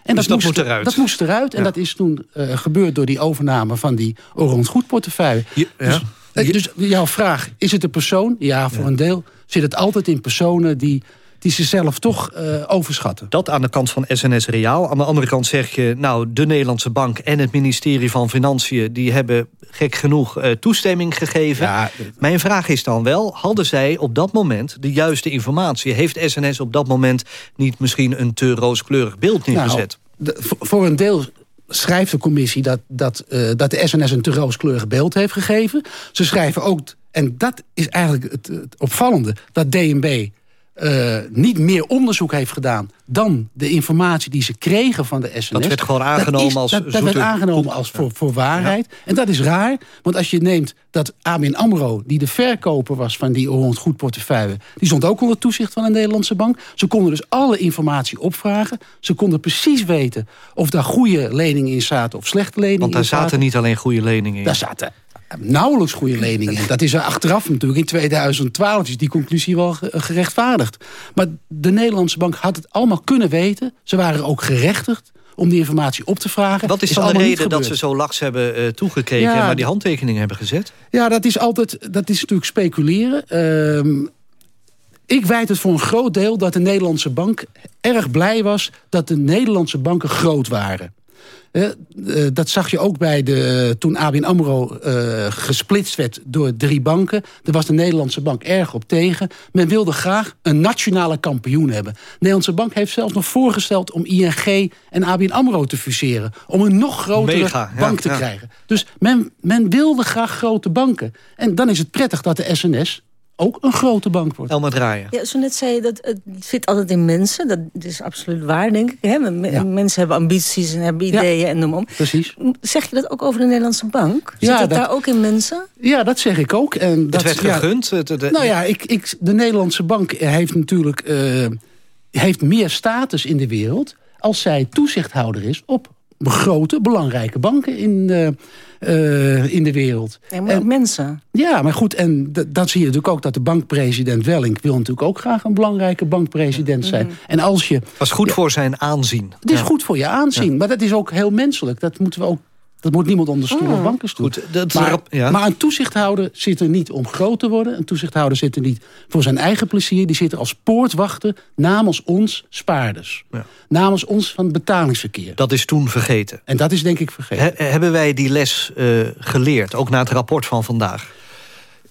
En dus dat, dat moest eruit? Dat moest eruit. Ja. En dat is toen uh, gebeurd door die overname van die Oranje Goedportefeuille. Ja, dus, dus, jouw vraag, is het een persoon? Ja, voor een deel zit het altijd in personen die die ze zelf toch uh, overschatten. Dat aan de kant van SNS Reaal. Aan de andere kant zeg je, nou, de Nederlandse Bank en het ministerie van Financiën... die hebben gek genoeg uh, toestemming gegeven. Ja, Mijn vraag is dan wel, hadden zij op dat moment de juiste informatie? Heeft SNS op dat moment niet misschien een te rooskleurig beeld neergezet? Nou, voor een deel schrijft de commissie dat, dat, uh, dat de SNS een te rooskleurig beeld heeft gegeven. Ze schrijven ook, en dat is eigenlijk het, het opvallende... dat DNB uh, niet meer onderzoek heeft gedaan dan de informatie die ze kregen van de SNS. Dat werd gewoon aangenomen is, als Dat, dat werd aangenomen als voor, voor waarheid. Ja. En dat is raar, want als je neemt dat ABN AMRO... die de verkoper was van die Goed portefeuille... die stond ook onder toezicht van een Nederlandse bank. Ze konden dus alle informatie opvragen. Ze konden precies weten of daar goede leningen in zaten... of slechte leningen Want daar in zaten. zaten niet alleen goede leningen in. Daar zaten nauwelijks goede leningen in. Dat is er achteraf natuurlijk. In 2012 is die conclusie wel gerechtvaardigd. Maar de Nederlandse bank had het allemaal kunnen weten. Ze waren ook gerechtigd om die informatie op te vragen. Wat is, is dan de reden dat ze zo laks hebben uh, toegekeken... Ja, en maar die handtekeningen hebben gezet? Ja, dat is altijd dat is natuurlijk speculeren. Uh, ik wijd het voor een groot deel dat de Nederlandse bank erg blij was... dat de Nederlandse banken groot waren. Uh, uh, dat zag je ook bij de, toen ABN AMRO gesplitst werd door drie banken. Daar was de Nederlandse bank erg op tegen. Men wilde graag een nationale kampioen hebben. De Nederlandse bank heeft zelfs nog voorgesteld om ING en ABN AMRO te fuseren. Om een nog grotere Mega, bank ja, te ja. krijgen. Dus men, men wilde graag grote banken. En dan is het prettig dat de SNS ook een grote bank wordt. Elma draaien. Ja, zo net zei je, dat het zit altijd in mensen. Dat is absoluut waar, denk ik. Hè? Ja. Mensen hebben ambities en hebben ideeën ja, en noem om. Precies. Zeg je dat ook over de Nederlandse bank? Zit ja, dat, daar ook in mensen? Ja, dat zeg ik ook. En dat het werd gegund. Ja, de, de, nou ja, ik, ik, de Nederlandse bank heeft natuurlijk uh, heeft meer status in de wereld... als zij toezichthouder is op grote, belangrijke banken in, uh, uh, in de wereld. Maar ook mensen. Ja, maar goed, en dan zie je natuurlijk ook dat de bankpresident Welling... wil natuurlijk ook graag een belangrijke bankpresident zijn. Mm. En als je... Dat is goed ja, voor zijn aanzien. Het is ja. goed voor je aanzien, maar dat is ook heel menselijk. Dat moeten we ook dat moet niemand onder stoel of. Goed, dat maar, ja. maar een toezichthouder zit er niet om groot te worden. Een toezichthouder zit er niet voor zijn eigen plezier. Die zit er als poortwachter namens ons spaarders. Ja. Namens ons van het betalingsverkeer. Dat is toen vergeten. En dat is denk ik vergeten. He, hebben wij die les uh, geleerd, ook na het rapport van vandaag?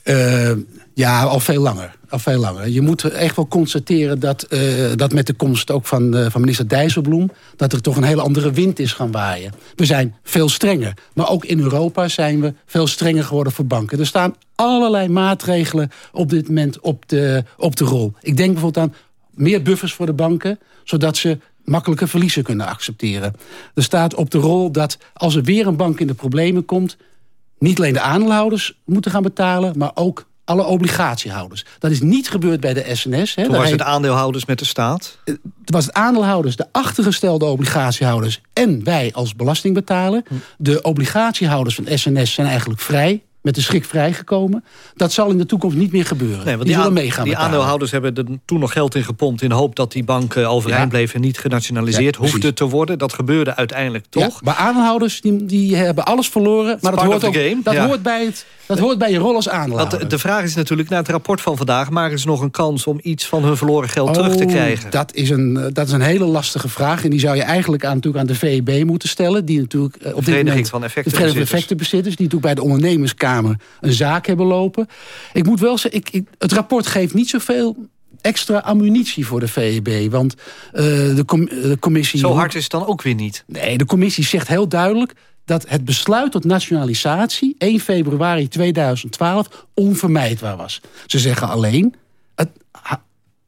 Uh, ja, al veel langer. Al veel langer. Je moet echt wel constateren dat, uh, dat met de komst ook van, uh, van minister Dijsselbloem... dat er toch een hele andere wind is gaan waaien. We zijn veel strenger. Maar ook in Europa zijn we veel strenger geworden voor banken. Er staan allerlei maatregelen op dit moment op de, op de rol. Ik denk bijvoorbeeld aan meer buffers voor de banken... zodat ze makkelijke verliezen kunnen accepteren. Er staat op de rol dat als er weer een bank in de problemen komt... niet alleen de aandeelhouders moeten gaan betalen... maar ook alle obligatiehouders. Dat is niet gebeurd bij de SNS. Hè. Toen was het aandeelhouders met de staat? Het was het aandeelhouders, de achtergestelde obligatiehouders... en wij als belastingbetaler. Hm. De obligatiehouders van SNS zijn eigenlijk vrij met de schrik vrijgekomen. Dat zal in de toekomst niet meer gebeuren. Nee, want die, die, zullen aan- meegaan die aandeelhouders hebben er toen nog geld in gepompt... in de hoop dat die bank eh, overeind Ja. bleef en niet genationaliseerd Ja, hoefde te worden. Dat gebeurde uiteindelijk Ja, toch? maar aandeelhouders die, die hebben alles verloren. Maar dat, hoort, ook, dat, ja. hoort, bij het, dat hoort bij je rol als. Want de, de vraag is natuurlijk, na het rapport van vandaag... maken ze nog een kans om iets van hun verloren geld terug te Oh, krijgen? Dat is, een, eh, dat is een hele lastige vraag. En die zou je eigenlijk aan, natuurlijk aan de VEB moeten stellen. Die natuurlijk eh, op dit Vereniging moment, van de Effectenbezitters. Effectenbezitters. Die natuurlijk bij de ondernemerskamer een zaak hebben lopen. Ik moet wel zeggen, ik, ik- het rapport geeft niet zoveel extra ammunitie voor de VEB. Want eh, de, com- de commissie... Zo hard is het dan ook weer niet. Nee, de commissie zegt heel duidelijk dat het besluit tot nationalisatie 1 februari 2012 onvermijdbaar was. Ze zeggen alleen, het,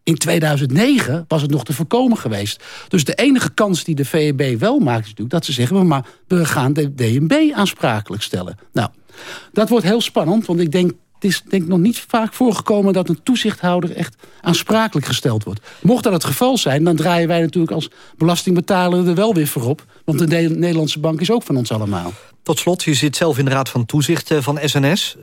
in 2009 was het nog te voorkomen geweest. Dus de enige kans die de VEB wel maakt is natuurlijk dat ze zeggen... "Maar, maar we gaan de DNB aansprakelijk stellen. Nou, dat wordt heel spannend, want ik denk... Het is denk ik nog niet vaak voorgekomen dat een toezichthouder echt aansprakelijk gesteld wordt. Mocht dat het geval zijn, dan draaien wij natuurlijk als belastingbetaler er wel weer voor op. Want de Ne- Nederlandse bank is ook van ons allemaal. Tot slot, je zit zelf in de raad van toezicht eh, van SNS.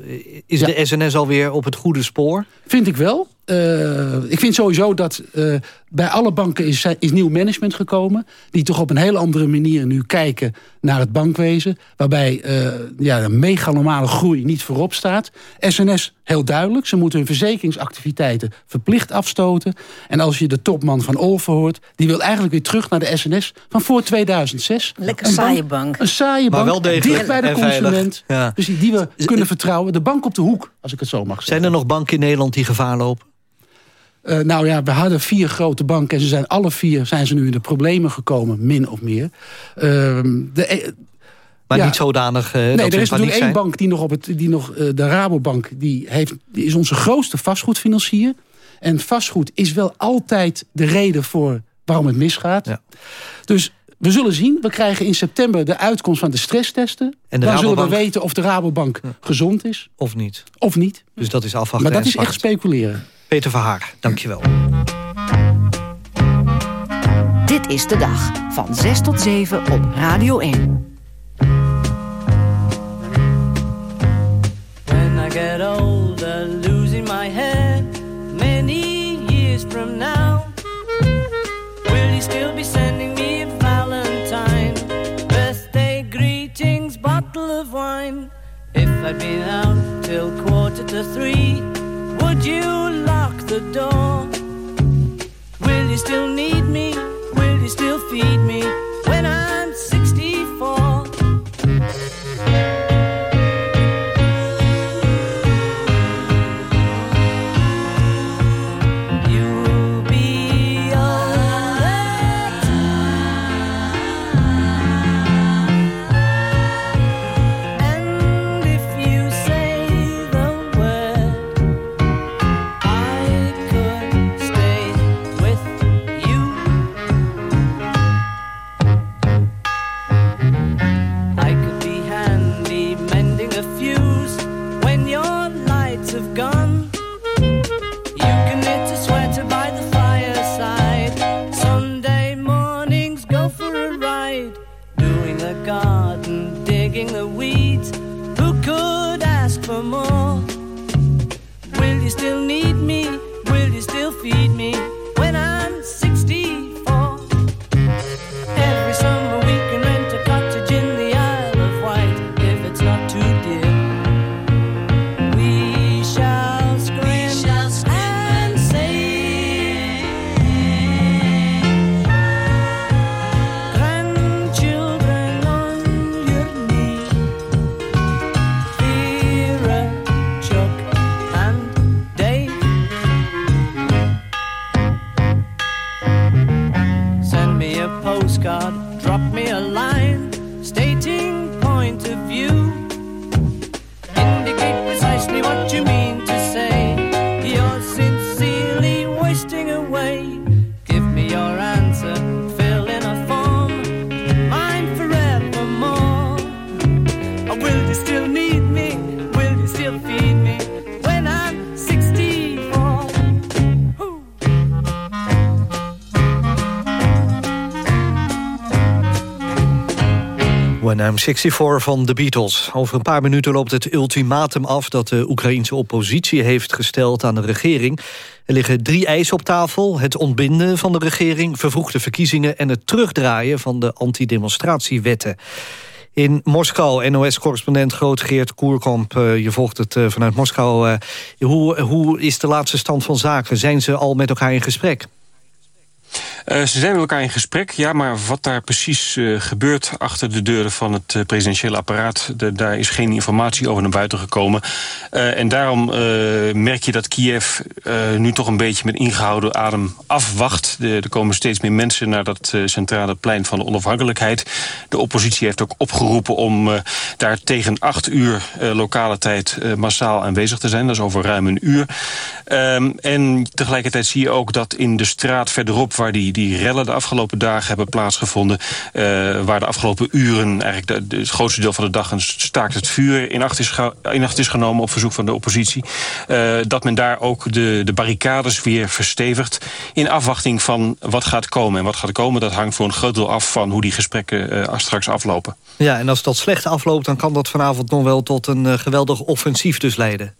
Is de SNS alweer op het goede spoor? Vind ik wel. Eh, ik vind sowieso dat eh, bij alle banken is, is nieuw management gekomen. Die toch op een hele andere manier nu kijken naar het bankwezen. Waarbij eh ja, de megalomane groei niet voorop staat. SNS heel duidelijk. Ze moeten hun verzekeringsactiviteiten verplicht afstoten. En als je de topman van Olven hoort... die wil eigenlijk weer terug naar de SNS van voor 2006. Lekker Een saaie bank. Een saaie Maar bank, wel degelijk dicht bij de consument. Ja. Dus die, die we kunnen vertrouwen. De bank op de hoek, als ik het zo mag zeggen. Zijn er nog banken in Nederland die gevaar lopen? Eh, nou ja, we hadden vier grote banken en ze zijn alle vier zijn ze nu in de problemen gekomen, min of meer. Ehm, de, e- Maar ja. niet zodanig eh, nee, dat er is natuurlijk één bank die nog op het, die nog eh, de Rabobank, die heeft, die is onze grootste vastgoedfinancier. En vastgoed is wel altijd de reden voor waarom het misgaat. Dus we zullen zien. We krijgen in september de uitkomst van de stresstesten. En de Dan zullen we weten of de Rabobank gezond is. Of niet? Of niet. Dus dat is afwachten Maar dat is echt speculeren. Peter Verhaar, dankjewel. Dit is de dag van 6 tot 7 op Radio 1. When I get older, losing my head many years from now, will you still be sending me a Valentine? Birthday greetings, bottle of wine. If I'd been out till quarter to three, would you the door? Will you still need me? Will you still feed me when I'm 64? Garden, digging the weeds. Who could ask for more? Will you still need me? Will you still feed me I'm 64 van The Beatles. Over een paar minuten loopt het ultimatum af... dat de Oekraïense oppositie heeft gesteld aan de regering. Er liggen drie eisen op tafel. Het ontbinden van de regering, vervroegde verkiezingen... en het terugdraaien van de antidemonstratiewetten. In Moskou, NOS-correspondent Groot Geert Koerkamp. Uh, je volgt het uh, vanuit Moskou. Uh, hoe, hoe is de laatste stand van zaken? Zijn ze al met elkaar in gesprek? Uh, ze zijn met elkaar in gesprek, ja, maar wat daar precies uh, gebeurt achter de deuren van het uh, presidentiële apparaat, daar is geen informatie over naar buiten gekomen. en daarom merk je dat Kiev nu toch een beetje met ingehouden adem afwacht. Er komen steeds meer mensen naar dat centrale plein van de onafhankelijkheid. De oppositie heeft ook opgeroepen om daar tegen acht uur lokale tijd massaal aanwezig te zijn. Dat is over ruim een uur. Um, en tegelijkertijd zie je ook dat in de straat verderop waar die, die rellen de afgelopen dagen hebben plaatsgevonden... Uh, waar de afgelopen uren eigenlijk de, het grootste deel van de dag... een staakt het vuur in acht is, in genomen op verzoek van de oppositie... Uh, dat men daar ook de, de barricades weer verstevigt... in afwachting van wat gaat komen. En wat gaat komen, dat hangt voor een groot deel af... van hoe die gesprekken uh, straks aflopen. Ja, en als dat slecht afloopt... dan kan dat vanavond nog wel tot een geweldig offensief dus leiden.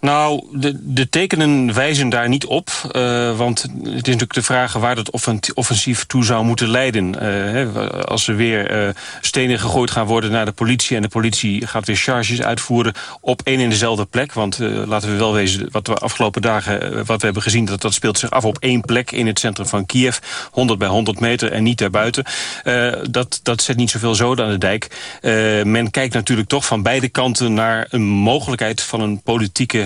Nou, de, de tekenen wijzen daar niet op. Uh, want het is natuurlijk de vraag waar dat offensief toe zou moeten leiden. Uh, hè, als er weer uh, stenen gegooid gaan worden naar de politie... en de politie gaat weer charges uitvoeren op één en dezelfde plek. Want laten we wel wezen, wat we afgelopen dagen wat we hebben gezien... dat dat speelt zich af op één plek in het centrum van Kiev. 100 bij 100 meter en niet daarbuiten. dat, dat zet niet zoveel zoden aan de dijk. men kijkt natuurlijk toch van beide kanten naar een mogelijkheid van een politieke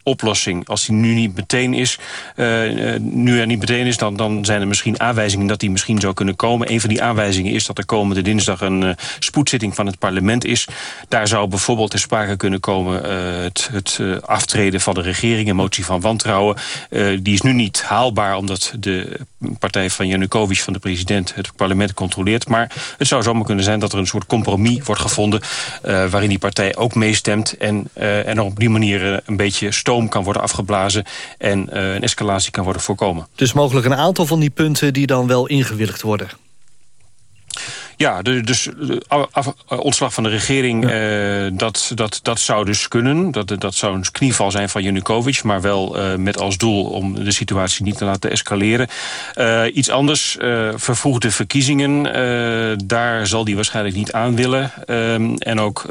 oplossing. Als die nu niet meteen is, uh, nu er niet meteen is, dan, dan zijn er misschien aanwijzingen dat die misschien zou kunnen komen. Een van die aanwijzingen is dat er komende dinsdag een uh, spoedzitting van het parlement is. Daar zou bijvoorbeeld ter sprake kunnen komen het, het aftreden van de regering, een motie van wantrouwen. die is nu niet haalbaar omdat de partij van Janukovic van de president het parlement controleert. Maar het zou zomaar kunnen zijn dat er een soort compromis wordt gevonden waarin die partij ook meestemt en, en op die manier een beetje kan worden afgeblazen... en uh, een escalatie kan worden voorkomen. Dus mogelijk een aantal van die punten die dan wel ingewilligd worden. Ja, dus af, ontslag van de regering, ja. uh, dat, dat, dat zou dus kunnen. Dat, dat zou een knieval zijn van Janukovic... maar wel uh, met als doel om de situatie niet te laten escaleren. Uh, iets anders, vervroegde verkiezingen. daar zal die waarschijnlijk niet aan willen. Ehm, en ook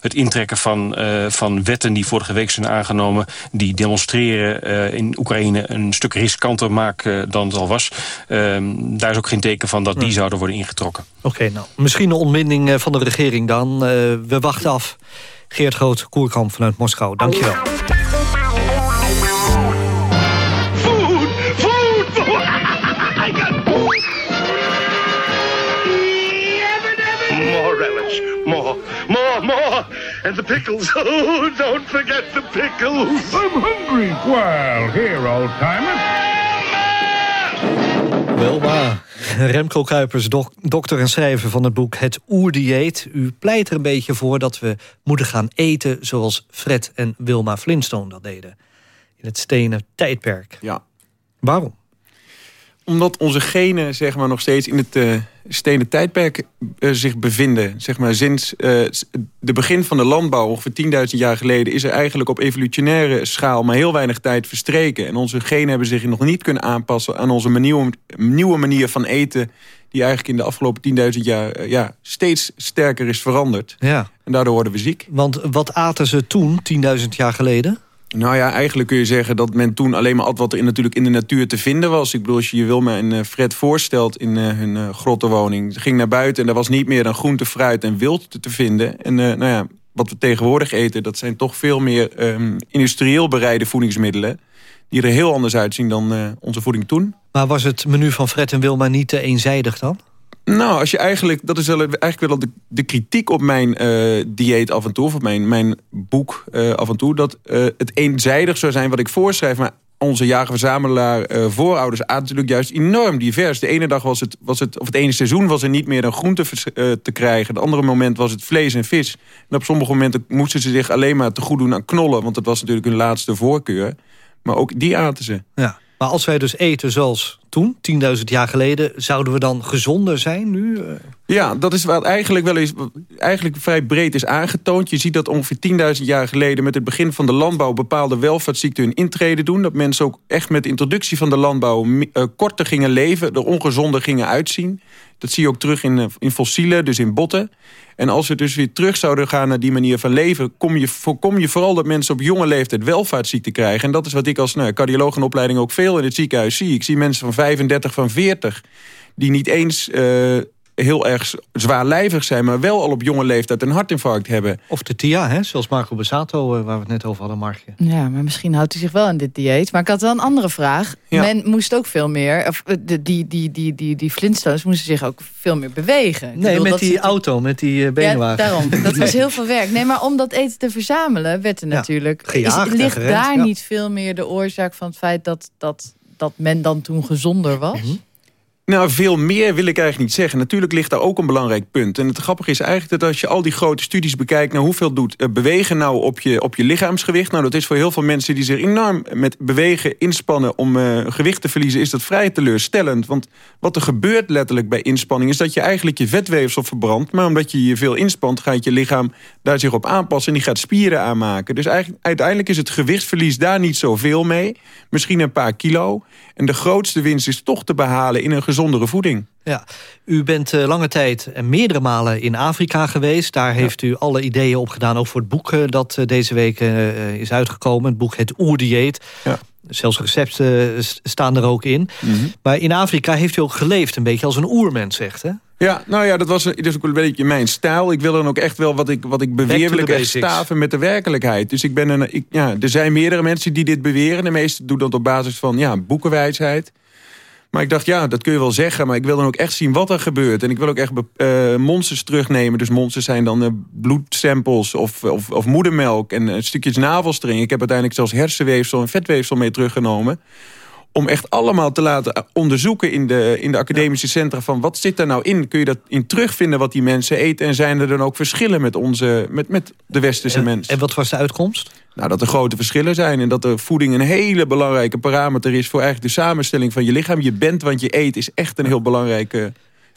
het intrekken van, van wetten die vorige week zijn aangenomen... die demonstreren in Oekraïne een stuk riskanter maken dan het al was. Ehm, daar is ook geen teken van dat die zouden worden ingetrokken. Oké. Okay, nou, misschien een ontbinding van de regering dan. Uh, we wachten af. Geert Groot, Koerkamp vanuit Moskou. Dankjewel. Food! Food! More relish. More. More, more. And the pickles. Oh, don't forget the pickles. I'm hungry. Well, here, old timer. Wilma. Remco Kuipers, dok dokter en schrijver van het boek Het Oerdieet. U pleit er een beetje voor dat we moeten gaan eten... zoals Fred en Wilma Flintstone dat deden. In het stenen tijdperk. Ja. Waarom? Omdat onze genen zeg maar, nog steeds in het uh, stenen tijdperk uh, zich bevinden. Zeg maar, sinds uh, de begin van de landbouw, ongeveer 10.000 jaar geleden... is er eigenlijk op evolutionaire schaal maar heel weinig tijd verstreken. En onze genen hebben zich nog niet kunnen aanpassen... aan onze nieuwe, nieuwe manier van eten... die eigenlijk in de afgelopen 10.000 jaar ja, steeds sterker is veranderd. Ja. En daardoor worden we ziek. Want wat aten ze toen, 10.000 jaar geleden? Nou ja, eigenlijk kun je zeggen dat men toen alleen maar at wat er in, natuurlijk in de natuur te vinden was. Ik bedoel, als je je Wilma en uh, Fred voorstelt in uh, hun uh, grottenwoning. Ze ging naar buiten en er was niet meer dan groente, fruit en wild te, te vinden. En nou ja, wat we tegenwoordig eten, dat zijn toch veel meer um, industrieel bereide voedingsmiddelen. Die er heel anders uitzien dan onze voeding toen. Maar was het menu van Fred en Wilma niet te eenzijdig dan? Nou, als je eigenlijk, dat is wel, eigenlijk wel de, de kritiek op mijn uh, dieet af en toe, of op mijn, mijn boek uh, af en toe, dat uh, het eenzijdig zou zijn wat ik voorschrijf. Maar onze jager-verzamelaar voorouders aten natuurlijk juist enorm divers. De ene dag was het, was het, of het ene seizoen was er niet meer een groente te krijgen. Het andere moment was het vlees en vis. En op sommige momenten moesten ze zich alleen maar te goed doen aan knollen, want dat was natuurlijk hun laatste voorkeur. Maar ook die aten ze. Ja. Maar als wij dus eten zoals toen, 10.000 jaar geleden. Zouden we dan gezonder zijn nu? Eh, Ja, dat is wat eigenlijk wel eens eigenlijk vrij breed is aangetoond. Je ziet dat ongeveer 10.000 jaar geleden met het begin van de landbouw bepaalde welvaartsziekten hun intrede doen. Dat mensen ook echt met de introductie van de landbouw uh, korter gingen leven, er ongezonder gingen uitzien. Dat zie je ook terug in, in fossielen, dus in botten. En als we dus weer terug zouden gaan naar die manier van leven... Kom je, voorkom je vooral dat mensen op jonge leeftijd welvaartsziekte krijgen. En dat is wat ik als nou, cardioloog in opleiding ook veel in het ziekenhuis zie. Ik zie mensen van 35, van 40... die niet eens uh, heel erg zwaarlijvig zijn... maar wel al op jonge leeftijd een hartinfarct hebben. Of de TIA, hè? zoals Marco Besato, waar we het net over hadden, Markje. Ja, maar misschien houdt hij zich wel aan dit dieet. Maar ik had wel een andere vraag. Ja. Men moest ook veel meer... Of, de, die, die, die, die, die Flintstones moesten zich ook veel meer bewegen. Ik nee, bedoel, met die auto, met die benenwagen. Ja, daarom. Dat was heel veel werk. Nee, maar om dat eten te verzamelen werd er natuurlijk... Ja, gejaagd is, ligt gerend, daar ja. niet veel meer de oorzaak van het feit... dat, dat, dat men dan toen gezonder was? Mhm. Nou, veel meer wil ik eigenlijk niet zeggen. Natuurlijk ligt daar ook een belangrijk punt. En het grappige is eigenlijk dat als je al die grote studies bekijkt... nou, hoeveel doet uh, bewegen nou op je, op je lichaamsgewicht? Nou, dat is voor heel veel mensen die zich enorm met bewegen inspannen... om uh, gewicht te verliezen, is dat vrij teleurstellend. Want wat er gebeurt letterlijk bij inspanning... is dat je eigenlijk je vetweefsel verbrandt. Maar omdat je je veel inspant, gaat je lichaam daar zich op aanpassen... en die gaat spieren aanmaken. Dus eigenlijk, uiteindelijk is het gewichtsverlies daar niet zoveel mee. Misschien een paar kilo. En de grootste winst is toch te behalen in een gezondere voeding. Ja, u bent uh, lange tijd en meerdere malen in Afrika geweest. Daar heeft u alle ideeën op gedaan, ook voor het boek uh, dat uh, deze week is uitgekomen. Het boek Het Oerdieet. Ja. Zelfs recepten staan er ook in. Mm -hmm. Maar in Afrika heeft u ook geleefd, een beetje als een oermens, zegt, hè? Ja, nou ja, dat was dus ook een beetje mijn stijl. Ik wil dan ook echt wel wat ik, wat ik beweer, wil ik echt staven met de werkelijkheid. Dus ik ben een, ik, ja, er zijn meerdere mensen die dit beweren. De meesten doen dat op basis van ja, boekenwijsheid. Maar ik dacht, ja, dat kun je wel zeggen. Maar ik wil dan ook echt zien wat er gebeurt. En ik wil ook echt uh, monsters terugnemen. Dus monsters zijn dan uh, bloedsamples of, of, of moedermelk. En uh, stukjes navelstring. Ik heb uiteindelijk zelfs hersenweefsel en vetweefsel mee teruggenomen om echt allemaal te laten onderzoeken in de, in de academische centra... van wat zit er nou in? Kun je dat in terugvinden wat die mensen eten? En zijn er dan ook verschillen met, onze, met, met de westerse en, mens? En wat was de uitkomst? Nou, dat er grote verschillen zijn. En dat de voeding een hele belangrijke parameter is... voor eigenlijk de samenstelling van je lichaam. Je bent wat je eet is echt een heel belangrijke...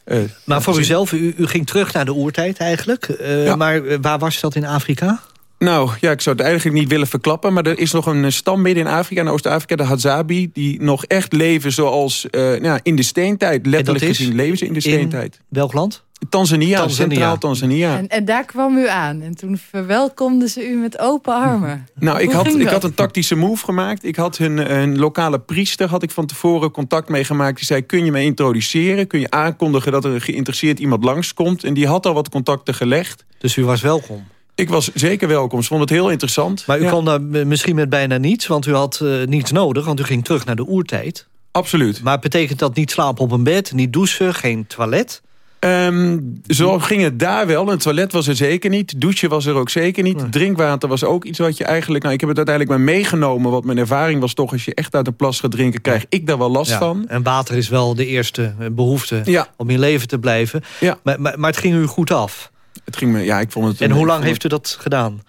Uh, maar voor uzelf, u, u ging terug naar de oertijd eigenlijk. Uh, ja. Maar waar was dat in Afrika? Nou, ja, ik zou het eigenlijk niet willen verklappen... maar er is nog een stam midden in Afrika, in Oost-Afrika, de Hadzabi... die nog echt leven zoals uh, nou, in de steentijd. Letterlijk gezien leven ze in de steentijd. In welk land? Tanzania, Tanzania. centraal Tanzania. En, en, daar kwam u aan. En toen verwelkomden ze u met open armen. Nou, ik had, ik had een tactische move gemaakt. Ik had hun, hun lokale priester had ik van tevoren contact mee gemaakt. Die zei, kun je me introduceren? Kun je aankondigen dat er een geïnteresseerd iemand langskomt? En die had al wat contacten gelegd. Dus u was welkom? Ik was zeker welkom. Ze vond het heel interessant. Maar u ja. kwam daar misschien met bijna niets, want u had uh, niets nodig. Want u ging terug naar de oertijd. Absoluut. Maar betekent dat niet slapen op een bed, niet douchen, geen toilet? Um, zo ging het daar wel. Een toilet was er zeker niet. Douchen was er ook zeker niet. Nee. Drinkwater was ook iets wat je eigenlijk... Nou, ik heb het uiteindelijk maar meegenomen. Want mijn ervaring was toch... als je echt uit een plas gaat drinken... krijg ik daar wel last ja. van. En water is wel de eerste behoefte ja. om in leven te blijven. Ja. Maar, maar, maar het ging u goed af? Het ging me, ja, ik vond het... En hoe lang heeft u dat gedaan?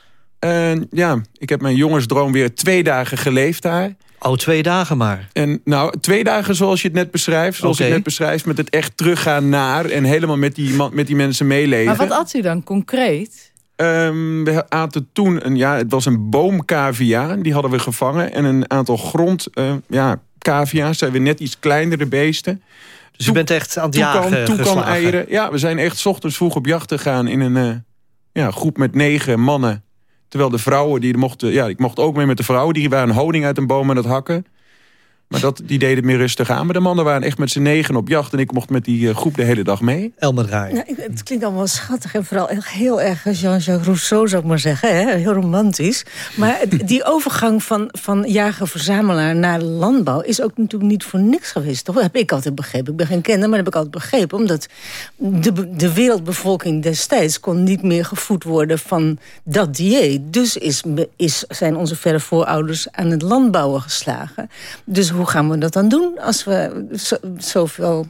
Uh, ja, ik heb mijn jongensdroom weer twee dagen geleefd daar. Oh, twee dagen maar. En nou, twee dagen zoals je het net beschrijft. Zoals okay. je het net beschrijft, met het echt teruggaan naar... en helemaal met die, met die mensen meeleven. Maar wat at u dan concreet? Um, we aten toen, een, ja, het was een boomcavia. Die hadden we gevangen. En een aantal grond, uh, ja, cavia's. Zijn we net iets kleinere beesten. Dus u bent echt aan het jagen Toekan eieren. Ja, we zijn echt 's ochtends vroeg op jacht gegaan... in een uh, ja, groep met negen mannen. Terwijl de vrouwen, die mochten, ja, ik mocht ook mee met de vrouwen... die waren honing uit een boom aan het hakken. Maar dat, die deden meer rustig aan. Maar de mannen waren echt met z'n negen op jacht... en ik mocht met die uh, groep de hele dag mee. Elmer Draai. Nou, het klinkt allemaal schattig en vooral heel erg Jean-Jacques Rousseau, zou ik maar zeggen. Hè? Heel romantisch. Maar die overgang van, van jager-verzamelaar naar landbouw... is ook natuurlijk niet voor niks geweest, toch? Dat heb ik altijd begrepen. Ik ben geen kenner, maar dat heb ik altijd begrepen. Omdat de, de wereldbevolking destijds kon niet meer gevoed worden van dat dieet. Dus is, is, zijn onze verre voorouders aan het landbouwen geslagen. Dus hoe gaan we dat dan doen als we zo, zoveel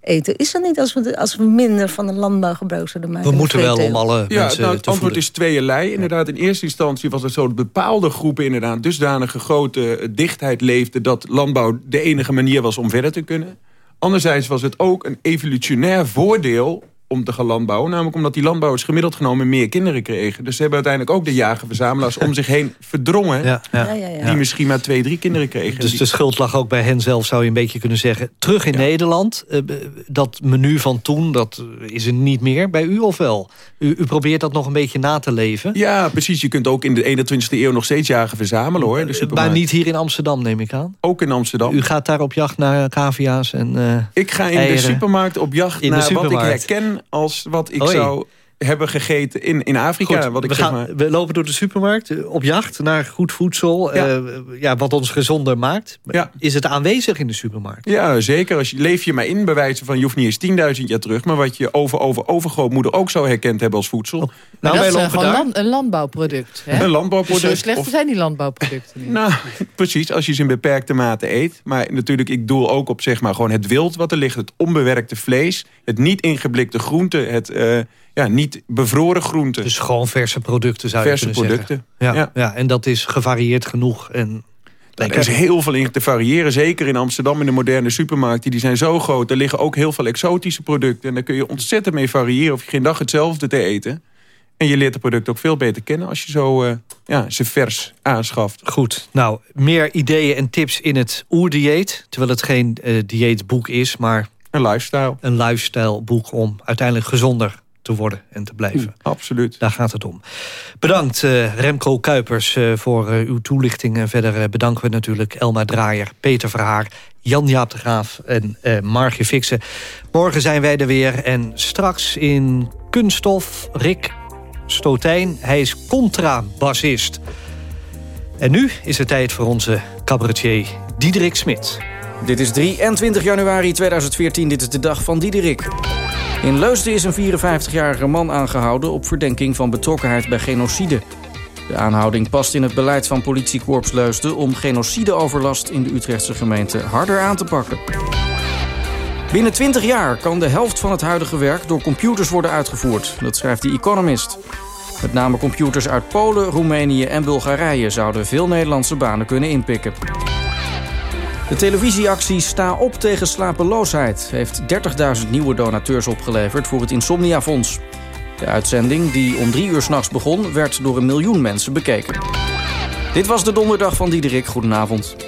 eten is er niet als we, als we minder van de landbouw gebruik zouden maken. We moeten wel om alle ja, mensen nou, het te antwoord voeden. is tweeërlei. Inderdaad, in eerste instantie was het zo dat bepaalde groepen inderdaad dusdanige grote dichtheid leefden dat landbouw de enige manier was om verder te kunnen. Anderzijds was het ook een evolutionair voordeel om te gaan landbouwen. Namelijk omdat die landbouwers gemiddeld genomen meer kinderen kregen. Dus ze hebben uiteindelijk ook de jager-verzamelaars om zich heen verdrongen. Ja, ja. Ja, ja, ja. Die misschien maar twee, drie kinderen kregen. Dus Die- de schuld lag ook bij hen zelf, zou je een beetje kunnen zeggen. Terug in Nederland, eh, b- dat menu van toen, dat is er niet meer bij u of wel? U, u probeert dat nog een beetje na te leven. Ja, precies. Je kunt ook in de 21ste eeuw nog steeds jagen verzamelen hoor. de Maar niet hier in Amsterdam, neem ik aan. Ook in Amsterdam. U gaat daar op jacht naar cavia's en eh, Ik ga in de supermarkt op jacht In de naar wat ik herken als wat ik zou hebben gegeten in, in Afrika. Goed, wat ik we, zeg gaan, maar, we lopen door de supermarkt eh, op jacht naar goed voedsel. Ja. eh, ja, wat ons gezonder maakt. Ja. Is het aanwezig in de supermarkt? ja, zeker. Als je, leef je maar in, bij wijze van... je hoeft niet eens 10.000 jaar terug... maar wat je over, over, overgrootmoeder ook zou herkend hebben als voedsel. Nou, Maar dat wij is eh, lopen gewoon daar. land- een landbouwproduct. Hè? Een landbouwproduct. Dus zo slecht of- zijn die landbouwproducten niet. Nou, precies, als je ze in beperkte mate eet. Maar natuurlijk, ik doel ook op zeg maar, gewoon het wild wat er ligt. Het onbewerkte vlees. Het niet ingeblikte groente. Het eh, ja, niet bevroren groente. Dus gewoon verse producten zou Verse je kunnen producten. zeggen. Ja, Ja. ja. en dat is gevarieerd genoeg. En er is heel veel in te variëren. Zeker in Amsterdam in de moderne supermarkten. Die zijn zo groot. Er liggen ook heel veel exotische producten. En daar kun je ontzettend mee variëren. Of je geen dag hetzelfde te eten. En je leert de producten ook veel beter kennen. Als je zo eh, ja, ze vers aanschaft. Goed, nou, meer ideeën en tips in het oerdieet. Terwijl het geen eh, dieetboek is, maar Een lifestyle. een lifestyleboek om uiteindelijk gezonder te worden en te blijven. Absoluut. Daar gaat het om. Bedankt eh, Remco Kuipers eh, voor eh, uw toelichting. En verder bedanken we natuurlijk Elma Draaier, Peter Verhaar... Jan-Jaap de Graaf en eh Margje Fixen. Morgen zijn wij er weer en straks in Kunststof Rick Stotijn. Hij is contrabassist. En nu is het tijd voor onze cabaretier Diederik Smit. Dit is 23 januari 2014, dit is de dag van Diederik. In Leusden is een 54-jarige man aangehouden op verdenking van betrokkenheid bij genocide. De aanhouding past in het beleid van politiekorps Leusden... om genocideoverlast in de Utrechtse gemeente harder aan te pakken. Binnen 20 jaar kan de helft van het huidige werk door computers worden uitgevoerd. Dat schrijft The Economist. Met name computers uit Polen, Roemenië en Bulgarije... zouden veel Nederlandse banen kunnen inpikken. De televisieactie Sta op tegen slapeloosheid... heeft 30.000 nieuwe donateurs opgeleverd voor het Insomniafonds. De uitzending, die om drie uur s'nachts begon... werd door een miljoen mensen bekeken. Dit was de donderdag van Diederik. Goedenavond.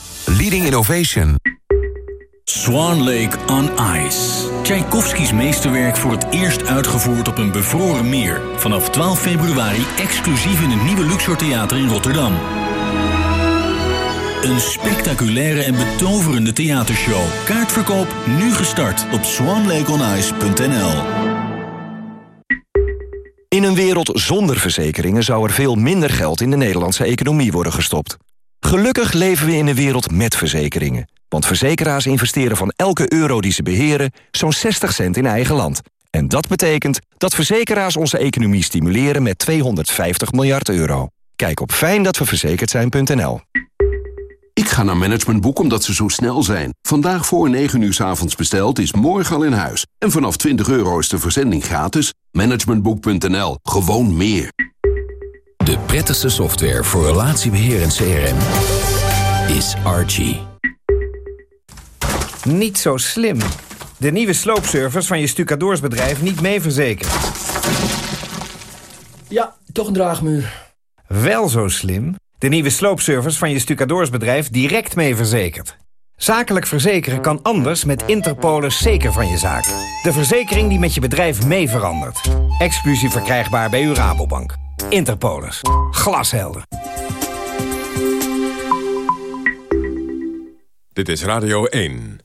Leading innovation. Swan Lake on Ice. Tchaikovskis meesterwerk voor het eerst uitgevoerd op een bevroren meer. Vanaf 12 februari exclusief in het nieuwe Luxor Theater in Rotterdam. Een spectaculaire en betoverende theatershow. Kaartverkoop nu gestart op swanlakeonice.nl. In een wereld zonder verzekeringen zou er veel minder geld in de Nederlandse economie worden gestopt. Gelukkig leven we in een wereld met verzekeringen. Want verzekeraars investeren van elke euro die ze beheren zo'n 60 cent in eigen land. En dat betekent dat verzekeraars onze economie stimuleren met 250 miljard euro. Kijk op fijndatweverzekerdzijn.nl. Ik ga naar Managementboek omdat ze zo snel zijn. Vandaag voor 9 uur s avonds besteld is morgen al in huis. En vanaf 20 euro is de verzending gratis. Managementboek.nl. Gewoon meer. De prettigste software voor relatiebeheer en CRM is Archie. Niet zo slim. De nieuwe sloopservice van je stucadoorsbedrijf niet mee verzekerd. Ja, toch een draagmuur. Wel zo slim. De nieuwe sloopservice van je stucadoorsbedrijf direct mee verzekerd. Zakelijk verzekeren kan anders met Interpolis zeker van je zaak. De verzekering die met je bedrijf mee verandert. Exclusief verkrijgbaar bij uw Rabobank. Interpolis. Glashelder. Dit is Radio 1.